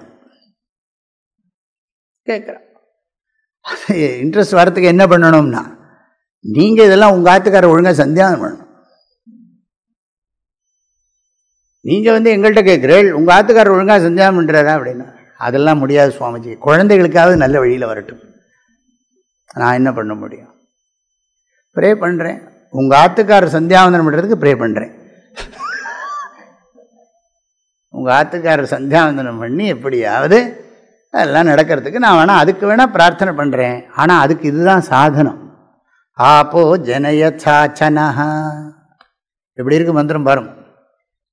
Speaker 1: கேட்குறேன் இன்ட்ரெஸ்ட் வரத்துக்கு என்ன பண்ணணும்னா நீங்கள் இதெல்லாம் உங்கள் ஆத்துக்கார ஒழுங்காக சந்தியானம் பண்ணணும். நீங்கள் வந்து எங்கள்கிட்ட கேட்குறீள் உங்கள் ஆத்துக்காரர் ஒழுங்காக சந்தியானம் பண்ணுறாரா அப்படின்னா அதெல்லாம் முடியாது சுவாமிஜி. குழந்தைகளுக்காவது நல்ல வழியில் வரட்டும். நான் என்ன பண்ண முடியும்? ப்ரே பண்ணுறேன் உங்கள் ஆத்துக்காரர் சந்தியாவந்தனம் பண்ணுறதுக்கு ப்ரே பண்ணுறேன் உங்கள் ஆத்துக்காரர் சந்தியாவந்தனம் பண்ணி எப்படியாவது அதெல்லாம் நடக்கிறதுக்கு நான் வேணால் அதுக்கு வேணால் பிரார்த்தனை பண்ணுறேன் ஆனால் அதுக்கு இதுதான் சாதனம். ஆப்போ ஜனயசாச்சனஹா எப்படி இருக்குது மந்திரம் பாருங்க.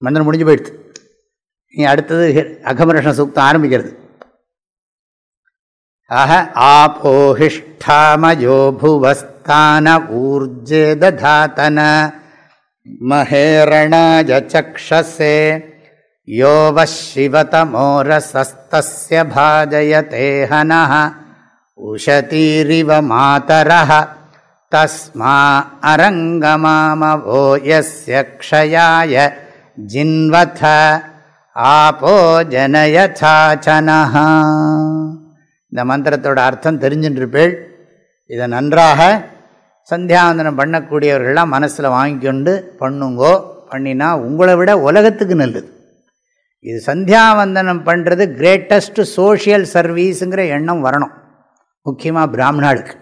Speaker 1: மந்திரம் முடிஞ்சு போயிடுது. நீ அடுத்தது அகமரஷண சூக்தம் ஆரம்பிக்கிறது. अह आपोहिष्ठामयोभुवस्तानवूर्जे दधातन महेरणयचक्षसे यो वः शिवतमोरसस्तस्य भाजयते हनः। उशतीरिव मातरः तस्मा अरङ्गमामवो यस्य क्षयाय जिन्वथ। आपो जनयथा च இந்த மந்திரத்தோட அர்த்தம் தெரிஞ்சுட்டுருப்பேள் இதை நன்றாக சந்தியாவந்தனம் பண்ணக்கூடியவர்கள்லாம் மனசில் வாங்கிக்கொண்டு பண்ணுங்கோ பண்ணினா உங்களை விட உலகத்துக்கு நல்லது. இது சந்தியாவந்தனம் பண்ணுறது கிரேட்டஸ்ட் சோஷியல் சர்வீஸுங்கிற எண்ணம் வரணும். முக்கியமாக பிராமணாளுக்கு.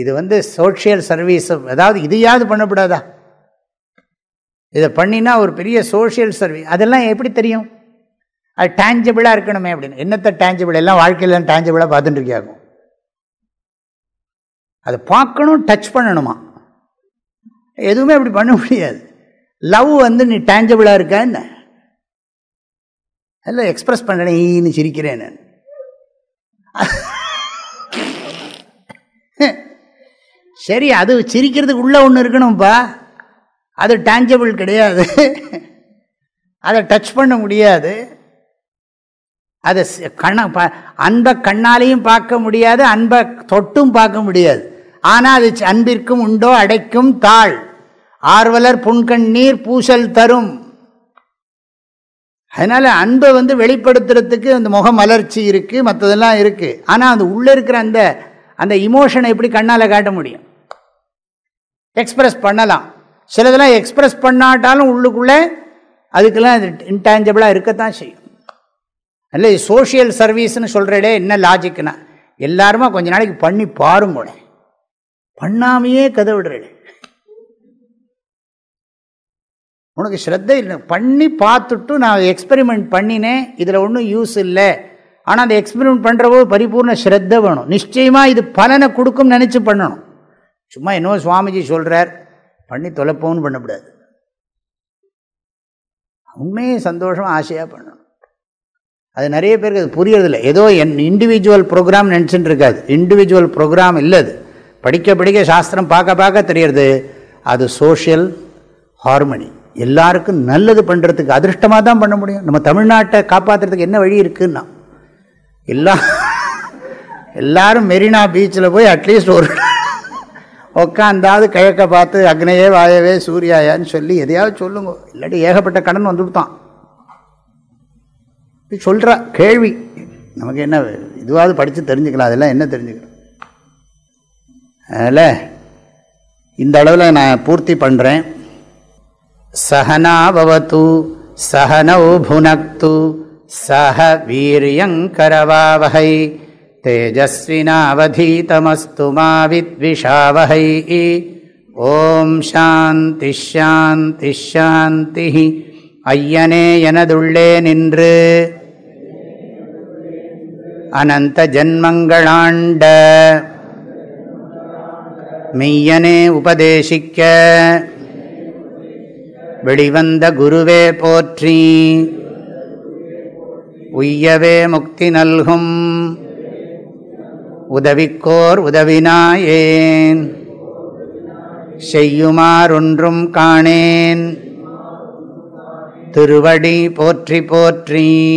Speaker 1: இது வந்து சோஷியல் சர்வீஸ் அதாவது இதையாவது பண்ணக்கூடாதா? இதை பண்ணினா ஒரு பெரிய சோஷியல் சர்வீஸ் அதெல்லாம் எப்படி தெரியும்? அது டேஞ்சபிளாக இருக்கணுமே அப்படின்னு. என்னத்தை டேஞ்சபிள் எல்லாம் வாழ்க்கையில் டேஞ்சபிளாக பார்த்துட்டு இருக்கியாகும் அதை பார்க்கணும் டச் பண்ணணுமா? எதுவுமே அப்படி பண்ண முடியாது. லவ் வந்து நீ டேஞ்சபிளாக இருக்கா என்ன? எல்லாம் எக்ஸ்பிரஸ் பண்ணுறேன்னு சிரிக்கிறேன் நான். சரி அது சிரிக்கிறதுக்கு உள்ள ஒன்று இருக்கணும்ப்பா அது டேஞ்சபிள் கிடையாது. அதை டச் பண்ண முடியாது. அதை கண்ண அன்பை கண்ணாலையும் பார்க்க முடியாது அன்பை தொட்டும் பார்க்க முடியாது. ஆனால் அது அன்பிற்கும் உண்டோ அடைக்கும் தாள். ஆர்வலர் புன்கண்ணீர் பூசல் தரும். அதனால் அன்பை வந்து வெளிப்படுத்துறதுக்கு அந்த முக மலர்ச்சி இருக்குது மற்றதெல்லாம் இருக்குது ஆனால் அந்த உள்ளே இருக்கிற அந்த அந்த இமோஷனை எப்படி கண்ணால் காட்ட முடியும்? எக்ஸ்பிரஸ் பண்ணலாம். சிலதெல்லாம் எக்ஸ்பிரஸ் பண்ணாட்டாலும் உள்ளுக்குள்ளே அதுக்கெல்லாம் அது இன்டான்ஜபிளாக இருக்கத்தான் செய்யும். அல்ல சோஷியல் சர்வீஸ்னு சொல்கிறேடே என்ன லாஜிக்னா எல்லாருமா கொஞ்ச நாளைக்கு பண்ணி பாருங்களே பண்ணாமையே கதை விடுறே உனக்கு ஸ்ரத்த இல்லை. பண்ணி பார்த்துட்டு நான் எக்ஸ்பெரிமெண்ட் பண்ணினேன். இதில் ஒன்றும் யூஸ் இல்லை. ஆனால் அந்த எக்ஸ்பெரிமெண்ட் பண்ணுறவோ பரிபூர்ண ஸ்ரத்த வேணும். நிச்சயமாக இது பலனை கொடுக்கும் நினச்சி பண்ணணும். சும்மா என்னவோ சுவாமிஜி சொல்கிறார் பண்ணி தொலைப்போன்னு பண்ணக்கூடாது. உண்மையே சந்தோஷமாக ஆசையாக பண்ணணும். அது நிறைய பேருக்கு அது புரியறதில்ல. ஏதோ என் இண்டிவிஜுவல் ப்ரோக்ராம் நினச்சிட்டு இருக்காது இண்டிவிஜுவல் ப்ரோக்ராம் இல்லை அது படிக்க படிக்க சாஸ்திரம் பார்க்க பார்க்க தெரியறது. அது சோஷியல் ஹார்மனி எல்லாருக்கும் நல்லது பண்ணுறதுக்கு அதிர்ஷ்டமாக தான் பண்ண முடியும். நம்ம தமிழ்நாட்டை காப்பாற்றுறதுக்கு என்ன வழி இருக்குன்னா எல்லா எல்லாரும் மெரினா பீச்சில் போய் அட்லீஸ்ட் ஒரு உட்காந்தாவது கிழக்க பார்த்து அக்னையே வாயவே சூர்யாயான்னு சொல்லி எதையாவது சொல்லுங்க. இல்லாட்டி ஏகப்பட்ட கடன் வந்துவிட்டான் சொல்கிறா கேள்வி. நமக்கு என்ன இதுவாவது படித்து தெரிஞ்சுக்கலாம் அதெல்லாம் என்ன தெரிஞ்சுக்கலாம்? அதில் இந்த அளவில் நான் பூர்த்தி பண்ணுறேன் சகனாபவத்து சகனௌ புனக்து சஹ வீரியங்கரவாவகை தேஜஸ்வினாவதீதமஸ்து மாவித்விஷாவகை ஓம் சாந்தி ஷாந்தி ஷாந்தி ஐயனே எனதுள்ளே நின்று. அனந்த ஜன்மங்களாண்ட. மெய்யனே உபதேசிக்க. வெளிவந்த குருவே போற்றி. உய்யவே முக்தி நல்கும். உதவிக்கோர் உதவினாயேன். செய்யுமாறொன்றும் காணேன். திருவடி போற்றி போற்றி.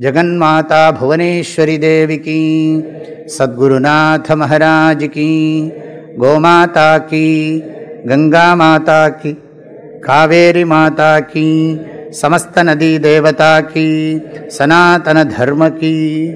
Speaker 1: जगन्माता भुवनेश्वरी देवी की, सद्गुरुनाथ महाराज की, गोमाता की, गंगा माता की, कावेरी माता की, समस्त नदी देवता की, सनातन धर्म की।